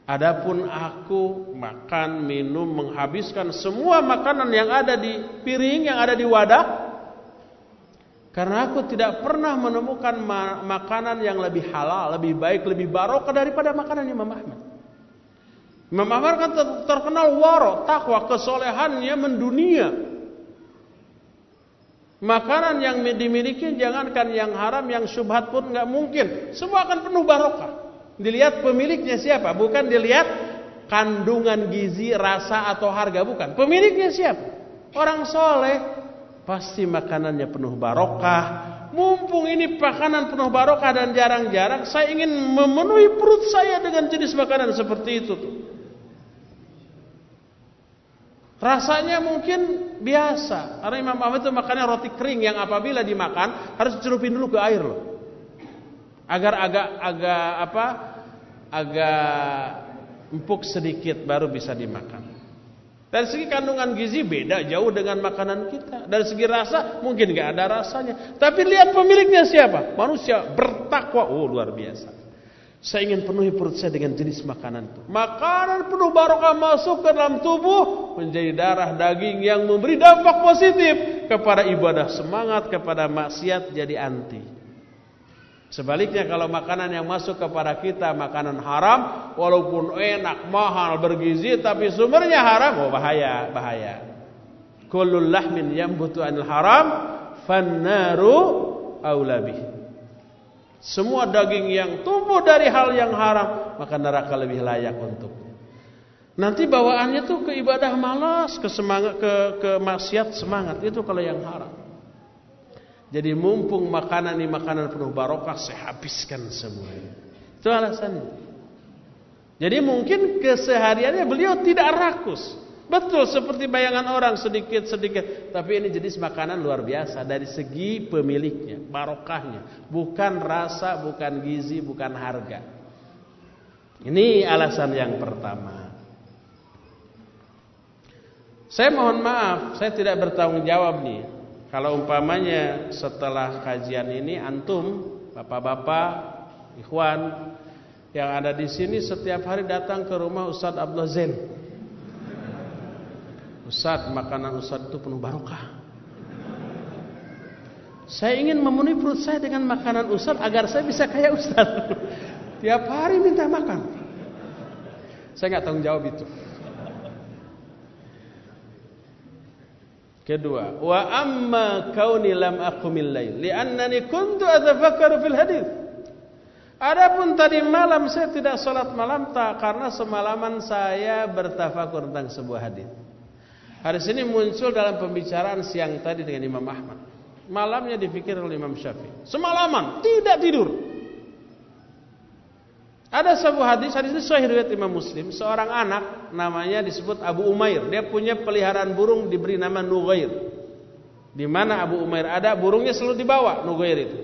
Speaker 1: Adapun aku makan, minum, menghabiskan semua makanan yang ada di piring, yang ada di wadah karena aku tidak pernah menemukan makanan yang lebih halal, lebih baik, lebih barokah daripada makanan Imam Ahmad. Imam Ahmad kan terkenal waro, takwa, kesolehannya mendunia. Makanan yang dimiliki jangankan yang haram, yang syubhat pun nggak mungkin. Semua akan penuh barokah. Dilihat pemiliknya siapa, bukan dilihat kandungan gizi, rasa atau harga, bukan. Pemiliknya siapa? Orang soleh, pasti makanannya penuh barokah. Mumpung ini makanan penuh barokah dan jarang-jarang, saya ingin memenuhi perut saya dengan jenis makanan seperti itu tuh. Rasanya mungkin biasa. Karena Imam Ahmad itu makannya roti kering yang apabila dimakan harus dicelupin dulu ke air loh. Agar agak agak apa? Agak empuk sedikit baru bisa dimakan. Dari segi kandungan gizi beda jauh dengan makanan kita. Dari segi rasa mungkin nggak ada rasanya. Tapi lihat pemiliknya siapa? Manusia bertakwa. Oh luar biasa. Saya ingin penuhi perut saya dengan jenis makanan itu. Makanan penuh barokah masuk ke dalam tubuh menjadi darah daging yang memberi dampak positif kepada ibadah semangat, kepada maksiat jadi anti. Sebaliknya kalau makanan yang masuk kepada kita makanan haram, walaupun enak, mahal, bergizi, tapi sumbernya haram, oh bahaya, bahaya. Kullul lahmin yambutu anil haram, fannaru aulabih. Semua daging yang tumbuh dari hal yang haram, maka neraka lebih layak untuknya. Nanti bawaannya tuh ke ibadah malas, ke semangat, ke ke maksiat semangat itu kalau yang haram. Jadi mumpung makanan ini makanan penuh barokah, saya habiskan semuanya. Itu alasannya. Jadi mungkin kesehariannya beliau tidak rakus. Betul seperti bayangan orang sedikit-sedikit. Tapi ini jenis makanan luar biasa dari segi pemiliknya, barokahnya. Bukan rasa, bukan gizi, bukan harga. Ini alasan yang pertama. Saya mohon maaf, saya tidak bertanggung jawab nih. Kalau umpamanya setelah kajian ini antum, bapak-bapak, ikhwan yang ada di sini setiap hari datang ke rumah Ustadz Abdul Zain Ustaz, makanan Ustaz itu penuh barokah. Saya ingin memenuhi perut saya dengan makanan Ustaz agar saya bisa kayak Ustaz. Tiap hari minta makan. Saya nggak tanggung jawab itu. Kedua, wa amma kauni lam aqumil lail li'annani kuntu atafakkaru fil hadis. Adapun tadi malam saya tidak salat malam tak karena semalaman saya bertafakur tentang sebuah hadis. Hadis ini muncul dalam pembicaraan siang tadi dengan Imam Ahmad. Malamnya dipikir oleh Imam Syafi'i. Semalaman tidak tidur. Ada sebuah hadis, hadis ini sahih riwayat Imam Muslim, seorang anak namanya disebut Abu Umair. Dia punya peliharaan burung diberi nama Nugair. Di mana Abu Umair ada, burungnya selalu dibawa Nugair itu.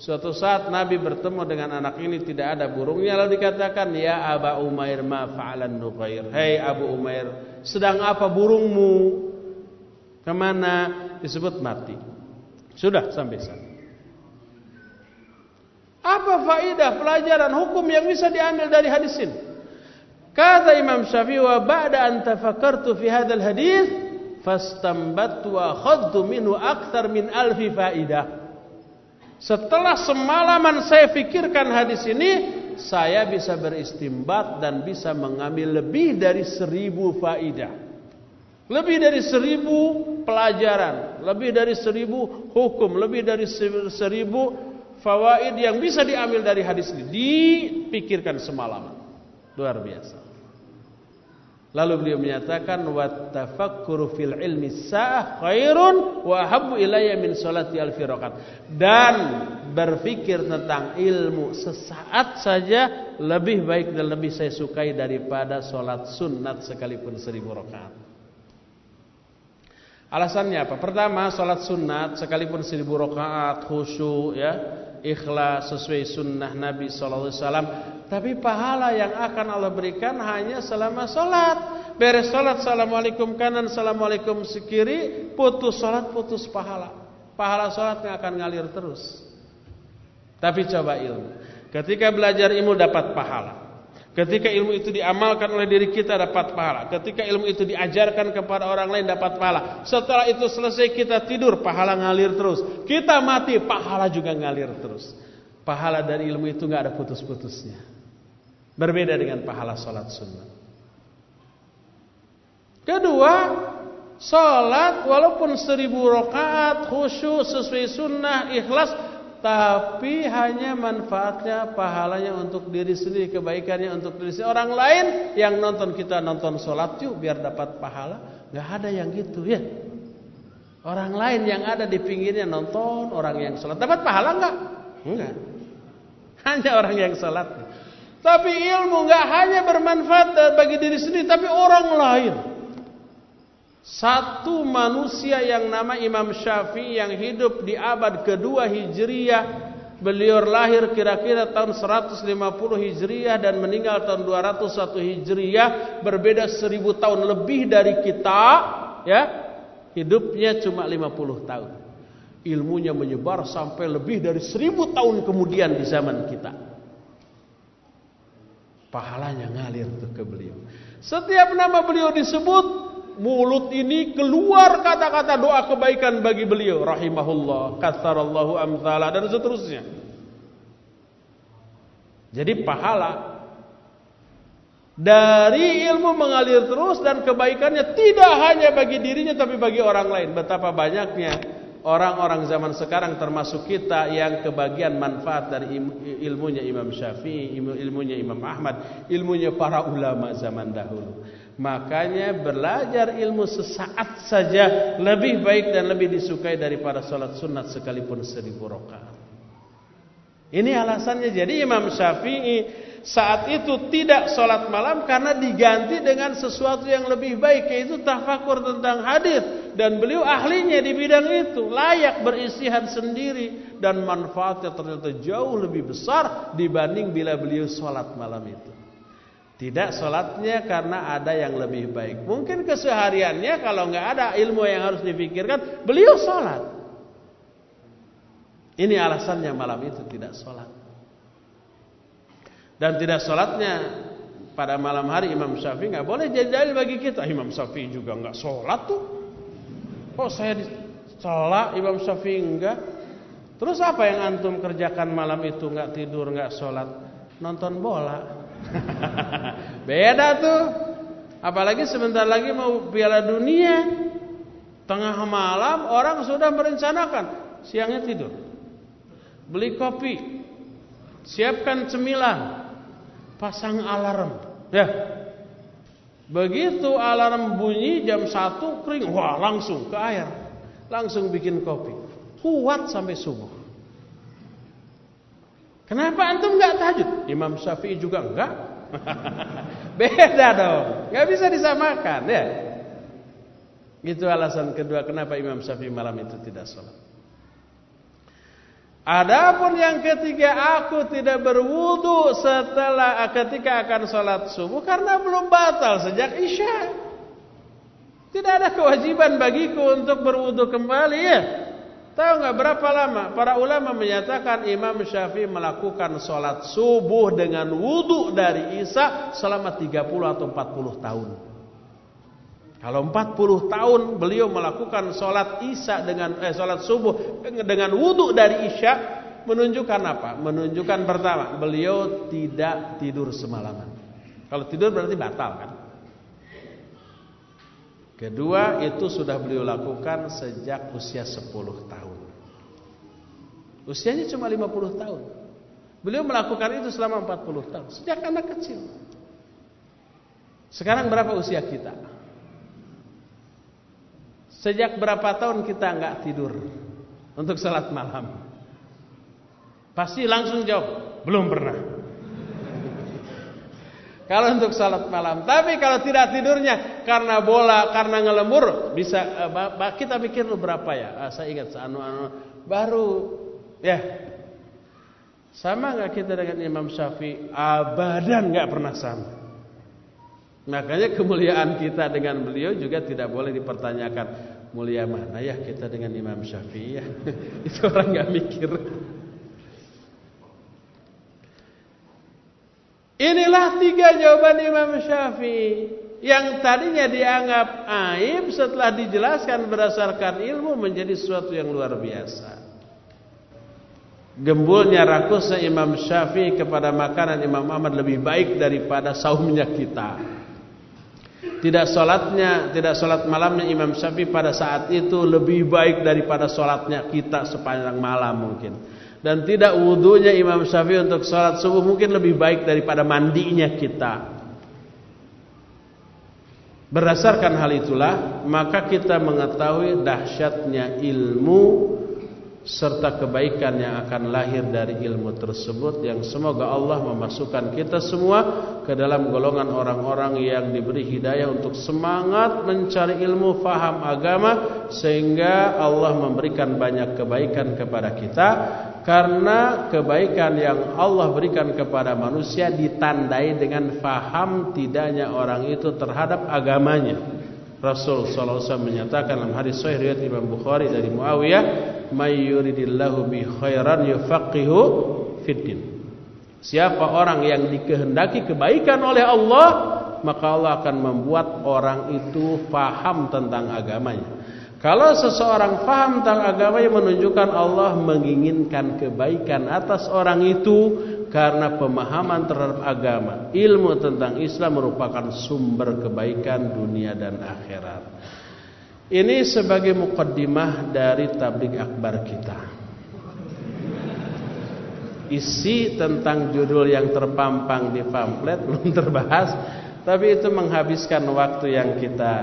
Speaker 1: Suatu saat Nabi bertemu dengan anak ini tidak ada burungnya lalu dikatakan, "Ya Abu Umair, ma fa'alan Nugair?" Hei Abu Umair, sedang apa burungmu? Ke mana? Disebut mati. Sudah sampai sana. Apa faidah pelajaran hukum yang bisa diambil dari hadis ini? Kata Imam Syafi'i wa ba'da an tafakkartu fi hadzal hadis fastambattu wa khadtu minhu akthar min alfi faidah. Setelah semalaman saya fikirkan hadis ini, saya bisa beristimbat dan bisa mengambil lebih dari seribu faidah. Lebih dari seribu pelajaran, lebih dari seribu hukum, lebih dari seribu fawaid yang bisa diambil dari hadis ini dipikirkan semalam. Luar biasa. Lalu beliau menyatakan wa tafakkuru fil ilmi sa'ah khairun wa habbu min salati alfi rakaat. Dan berfikir tentang ilmu sesaat saja lebih baik dan lebih saya sukai daripada salat sunat sekalipun seribu rakaat. Alasannya apa? Pertama, salat sunat sekalipun seribu rakaat khusyuk ya, ikhlas sesuai sunnah Nabi sallallahu alaihi wasallam, tapi pahala yang akan Allah berikan hanya selama salat. Beres salat assalamualaikum kanan, assalamualaikum sekiri, putus salat putus pahala. Pahala salatnya akan ngalir terus. Tapi coba ilmu. Ketika belajar ilmu dapat pahala. Ketika ilmu itu diamalkan oleh diri kita dapat pahala. Ketika ilmu itu diajarkan kepada orang lain dapat pahala. Setelah itu selesai kita tidur, pahala ngalir terus. Kita mati, pahala juga ngalir terus. Pahala dari ilmu itu nggak ada putus-putusnya. Berbeda dengan pahala sholat sunnah. Kedua, sholat walaupun seribu rakaat khusyuk sesuai sunnah ikhlas tapi hanya manfaatnya pahalanya untuk diri sendiri kebaikannya untuk diri sendiri. Orang lain yang nonton kita nonton sholat yuk biar dapat pahala. Nggak ada yang gitu ya. Orang lain yang ada di pinggirnya nonton orang yang sholat. Dapat pahala nggak? Enggak hanya orang yang sholat. Tapi ilmu nggak hanya bermanfaat bagi diri sendiri tapi orang lain satu manusia yang nama Imam Syafi'i yang hidup di abad kedua Hijriyah Beliau lahir kira-kira tahun 150 Hijriyah dan meninggal tahun 201 Hijriyah, berbeda 1000 tahun lebih dari kita, ya. Hidupnya cuma 50 tahun. Ilmunya menyebar sampai lebih dari 1000 tahun kemudian di zaman kita. Pahalanya ngalir ke beliau. Setiap nama beliau disebut mulut ini keluar kata-kata doa kebaikan bagi beliau. Rahimahullah. Katsarallahu amthala. Dan seterusnya. Jadi pahala. Dari ilmu mengalir terus dan kebaikannya tidak hanya bagi dirinya tapi bagi orang lain. Betapa banyaknya orang-orang zaman sekarang termasuk kita yang kebagian manfaat dari ilmunya Imam Syafi'i, ilmunya Imam Ahmad, ilmunya para ulama zaman dahulu. Makanya belajar ilmu sesaat saja lebih baik dan lebih disukai daripada sholat sunat sekalipun seribu rakaat. Ini alasannya. Jadi Imam Syafi'i saat itu tidak sholat malam karena diganti dengan sesuatu yang lebih baik yaitu tafakur tentang hadis dan beliau ahlinya di bidang itu layak berisihan sendiri dan manfaatnya ternyata jauh lebih besar dibanding bila beliau sholat malam itu. Tidak sholatnya karena ada yang lebih baik. Mungkin kesehariannya kalau nggak ada ilmu yang harus dipikirkan, beliau sholat. Ini alasannya malam itu tidak sholat. Dan tidak sholatnya pada malam hari Imam Syafi'i nggak boleh jadi dalil bagi kita. Imam Syafi'i juga nggak sholat tuh. Oh saya sholat Imam Syafi'i enggak. Terus apa yang antum kerjakan malam itu nggak tidur nggak sholat? Nonton bola. Beda tuh. Apalagi sebentar lagi mau Piala Dunia. Tengah malam orang sudah merencanakan siangnya tidur. Beli kopi. Siapkan cemilan. Pasang alarm. Ya. Begitu alarm bunyi jam 1 kering, wah langsung ke air. Langsung bikin kopi. Kuat sampai subuh. Kenapa antum nggak tahajud? Imam Syafi'i juga enggak. Beda dong. Nggak bisa disamakan ya. Itu alasan kedua kenapa Imam Syafi'i malam itu tidak sholat. Adapun yang ketiga aku tidak berwudu setelah ketika akan sholat subuh karena belum batal sejak isya. Tidak ada kewajiban bagiku untuk berwudu kembali ya. Tahu nggak berapa lama? Para ulama menyatakan Imam Syafi'i melakukan sholat subuh dengan wudu dari Isya selama 30 atau 40 tahun. Kalau 40 tahun beliau melakukan sholat isya dengan eh, sholat subuh dengan wudhu dari isya menunjukkan apa? Menunjukkan pertama beliau tidak tidur semalaman. Kalau tidur berarti batal kan? Kedua itu sudah beliau lakukan sejak usia 10 tahun. Usianya cuma 50 tahun. Beliau melakukan itu selama 40 tahun sejak anak kecil. Sekarang berapa usia kita? Sejak berapa tahun kita nggak tidur untuk salat malam? Pasti langsung jawab, belum pernah. Kalau untuk salat malam, tapi kalau tidak tidurnya karena bola, karena ngelembur, bisa uh, kita pikir berapa ya? Uh, saya ingat anu anu baru ya. Sama nggak kita dengan Imam Syafi'i? Abadan nggak pernah sama. Makanya kemuliaan kita dengan beliau juga tidak boleh dipertanyakan mulia mana ya kita dengan Imam Syafi'i ya. Itu orang nggak mikir. Inilah tiga jawaban Imam Syafi'i yang tadinya dianggap aib setelah dijelaskan berdasarkan ilmu menjadi sesuatu yang luar biasa. Gembulnya rakusnya Imam Syafi'i kepada makanan Imam Ahmad lebih baik daripada saumnya kita. Tidak sholatnya, tidak sholat malamnya Imam Syafi'i pada saat itu lebih baik daripada sholatnya kita sepanjang malam mungkin. Dan tidak wudhunya Imam Syafi'i untuk sholat subuh mungkin lebih baik daripada mandinya kita. Berdasarkan hal itulah, maka kita mengetahui dahsyatnya ilmu serta kebaikan yang akan lahir dari ilmu tersebut yang semoga Allah memasukkan kita semua ke dalam golongan orang-orang yang diberi hidayah untuk semangat mencari ilmu faham agama sehingga Allah memberikan banyak kebaikan kepada kita. Karena kebaikan yang Allah berikan kepada manusia ditandai dengan faham tidaknya orang itu terhadap agamanya Rasul sallallahu alaihi wasallam menyatakan dalam hadis sahih riwayat Imam Bukhari dari Muawiyah, "May yuridillahu bi khairan yufaqihu fiddin." Siapa orang yang dikehendaki kebaikan oleh Allah, maka Allah akan membuat orang itu faham tentang agamanya. Kalau seseorang faham tentang agamanya menunjukkan Allah menginginkan kebaikan atas orang itu karena pemahaman terhadap agama, ilmu tentang Islam merupakan sumber kebaikan dunia dan akhirat. Ini sebagai mukaddimah dari tablik akbar kita. Isi tentang judul yang terpampang di pamflet belum terbahas, tapi itu menghabiskan waktu yang kita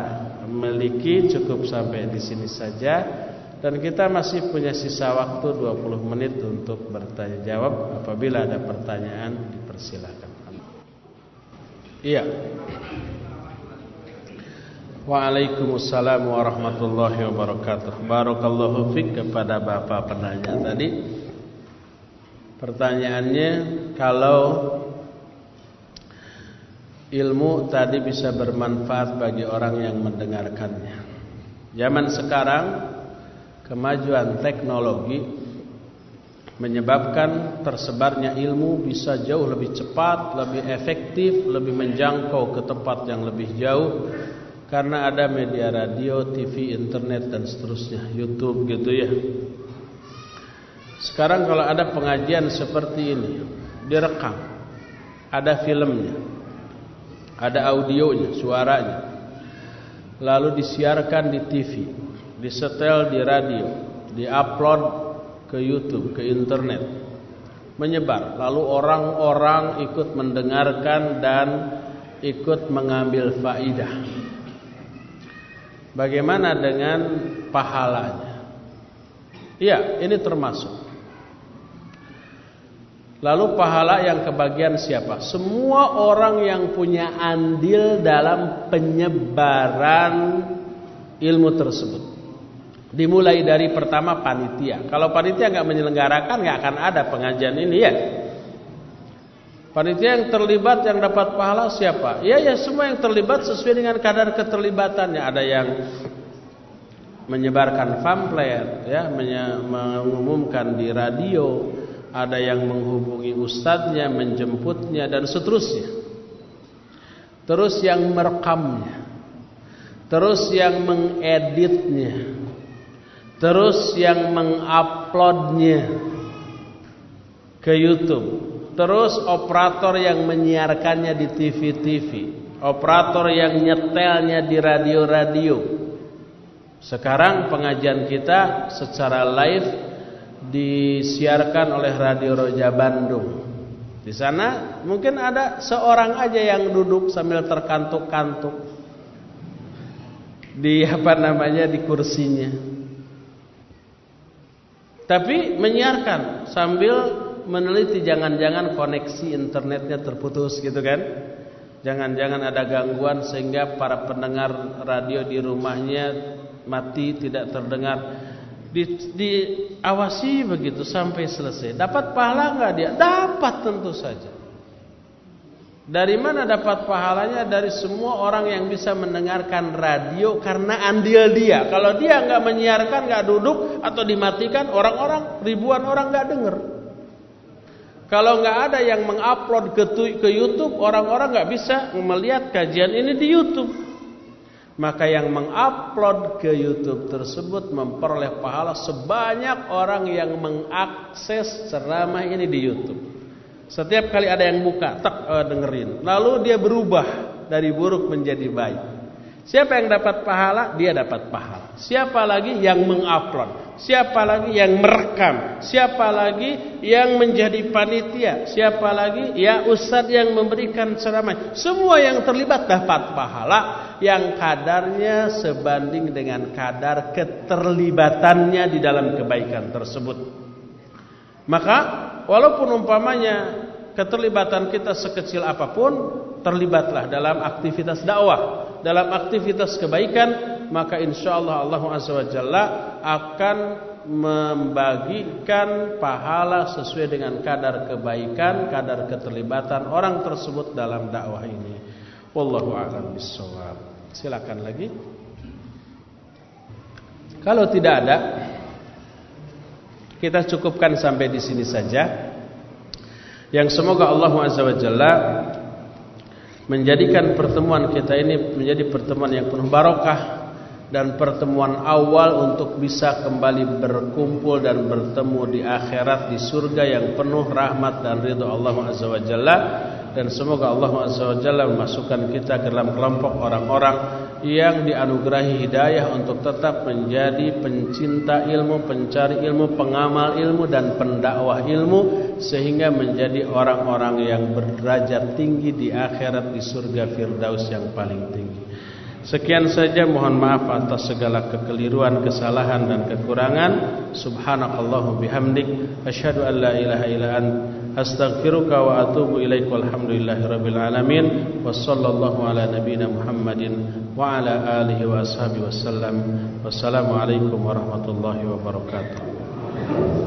Speaker 1: miliki cukup sampai di sini saja. Dan kita masih punya sisa waktu 20 menit untuk bertanya jawab. Apabila ada pertanyaan dipersilakan. Iya. Waalaikumsalam warahmatullahi wabarakatuh. Barakallahu fiqh kepada bapak penanya tadi. Pertanyaannya Kalau Ilmu tadi bisa bermanfaat bagi orang yang mendengarkannya. Zaman sekarang kemajuan teknologi menyebabkan tersebarnya ilmu bisa jauh lebih cepat, lebih efektif, lebih menjangkau ke tempat yang lebih jauh karena ada media radio, TV, internet dan seterusnya, YouTube gitu ya. Sekarang kalau ada pengajian seperti ini, direkam. Ada filmnya. Ada audionya, suaranya. Lalu disiarkan di TV disetel di radio, diupload ke YouTube, ke internet, menyebar. Lalu orang-orang ikut mendengarkan dan ikut mengambil faidah. Bagaimana dengan pahalanya? Iya, ini termasuk. Lalu pahala yang kebagian siapa? Semua orang yang punya andil dalam penyebaran ilmu tersebut. Dimulai dari pertama panitia. Kalau panitia nggak menyelenggarakan nggak akan ada pengajian ini ya. Panitia yang terlibat yang dapat pahala siapa? Ya ya semua yang terlibat sesuai dengan kadar keterlibatannya. Ada yang menyebarkan pamflet ya, mengumumkan di radio, ada yang menghubungi ustadznya, menjemputnya dan seterusnya. Terus yang merekamnya. Terus yang mengeditnya. Terus yang menguploadnya ke YouTube. Terus operator yang menyiarkannya di TV-TV. Operator yang nyetelnya di radio-radio. Sekarang pengajian kita secara live disiarkan oleh Radio Roja Bandung. Di sana mungkin ada seorang aja yang duduk sambil terkantuk-kantuk di apa namanya di kursinya. Tapi menyiarkan sambil meneliti jangan-jangan koneksi internetnya terputus gitu kan. Jangan-jangan ada gangguan sehingga para pendengar radio di rumahnya mati tidak terdengar di, diawasi begitu sampai selesai. Dapat pahala nggak dia? Dapat tentu saja. Dari mana dapat pahalanya? Dari semua orang yang bisa mendengarkan radio karena andil dia. Kalau dia nggak menyiarkan, nggak duduk atau dimatikan, orang-orang ribuan orang nggak dengar. Kalau nggak ada yang mengupload ke, ke YouTube, orang-orang nggak bisa melihat kajian ini di YouTube maka yang mengupload ke YouTube tersebut memperoleh pahala sebanyak orang yang mengakses ceramah ini di YouTube. Setiap kali ada yang buka, tak uh, dengerin. Lalu dia berubah dari buruk menjadi baik. Siapa yang dapat pahala? Dia dapat pahala. Siapa lagi yang mengupload? Siapa lagi yang merekam? Siapa lagi yang menjadi panitia? Siapa lagi ya ustadz yang memberikan ceramah? Semua yang terlibat dapat pahala yang kadarnya sebanding dengan kadar keterlibatannya di dalam kebaikan tersebut. Maka walaupun umpamanya keterlibatan kita sekecil apa pun, terlibatlah dalam aktivitas dakwah, dalam aktivitas kebaikan maka insya Allah Allah Jalla akan membagikan pahala sesuai dengan kadar kebaikan, kadar keterlibatan orang tersebut dalam dakwah ini. Wallahu a'lam bishawab. Silakan lagi. Kalau tidak ada, kita cukupkan sampai di sini saja. Yang semoga Allah Azza wa Jalla menjadikan pertemuan kita ini menjadi pertemuan yang penuh barokah dan pertemuan awal untuk bisa kembali berkumpul dan bertemu di akhirat di surga yang penuh rahmat dan ridho Allah Azza dan semoga Allah Azza memasukkan kita ke dalam kelompok orang-orang yang dianugerahi hidayah untuk tetap menjadi pencinta ilmu, pencari ilmu, pengamal ilmu dan pendakwah ilmu sehingga menjadi orang-orang yang berderajat tinggi di akhirat di surga firdaus yang paling tinggi. Sekian saja mohon maaf atas segala kekeliruan, kesalahan dan kekurangan. Subhanakallahu bihamdik asyhadu an la ilaha illa ant astaghfiruka wa atubu ilaik walhamdulillahirabbil alamin wassallallahu ala nabiyyina Muhammadin wa ala alihi wa ashabihi wasallam. Wassalamu alaikum warahmatullahi wabarakatuh.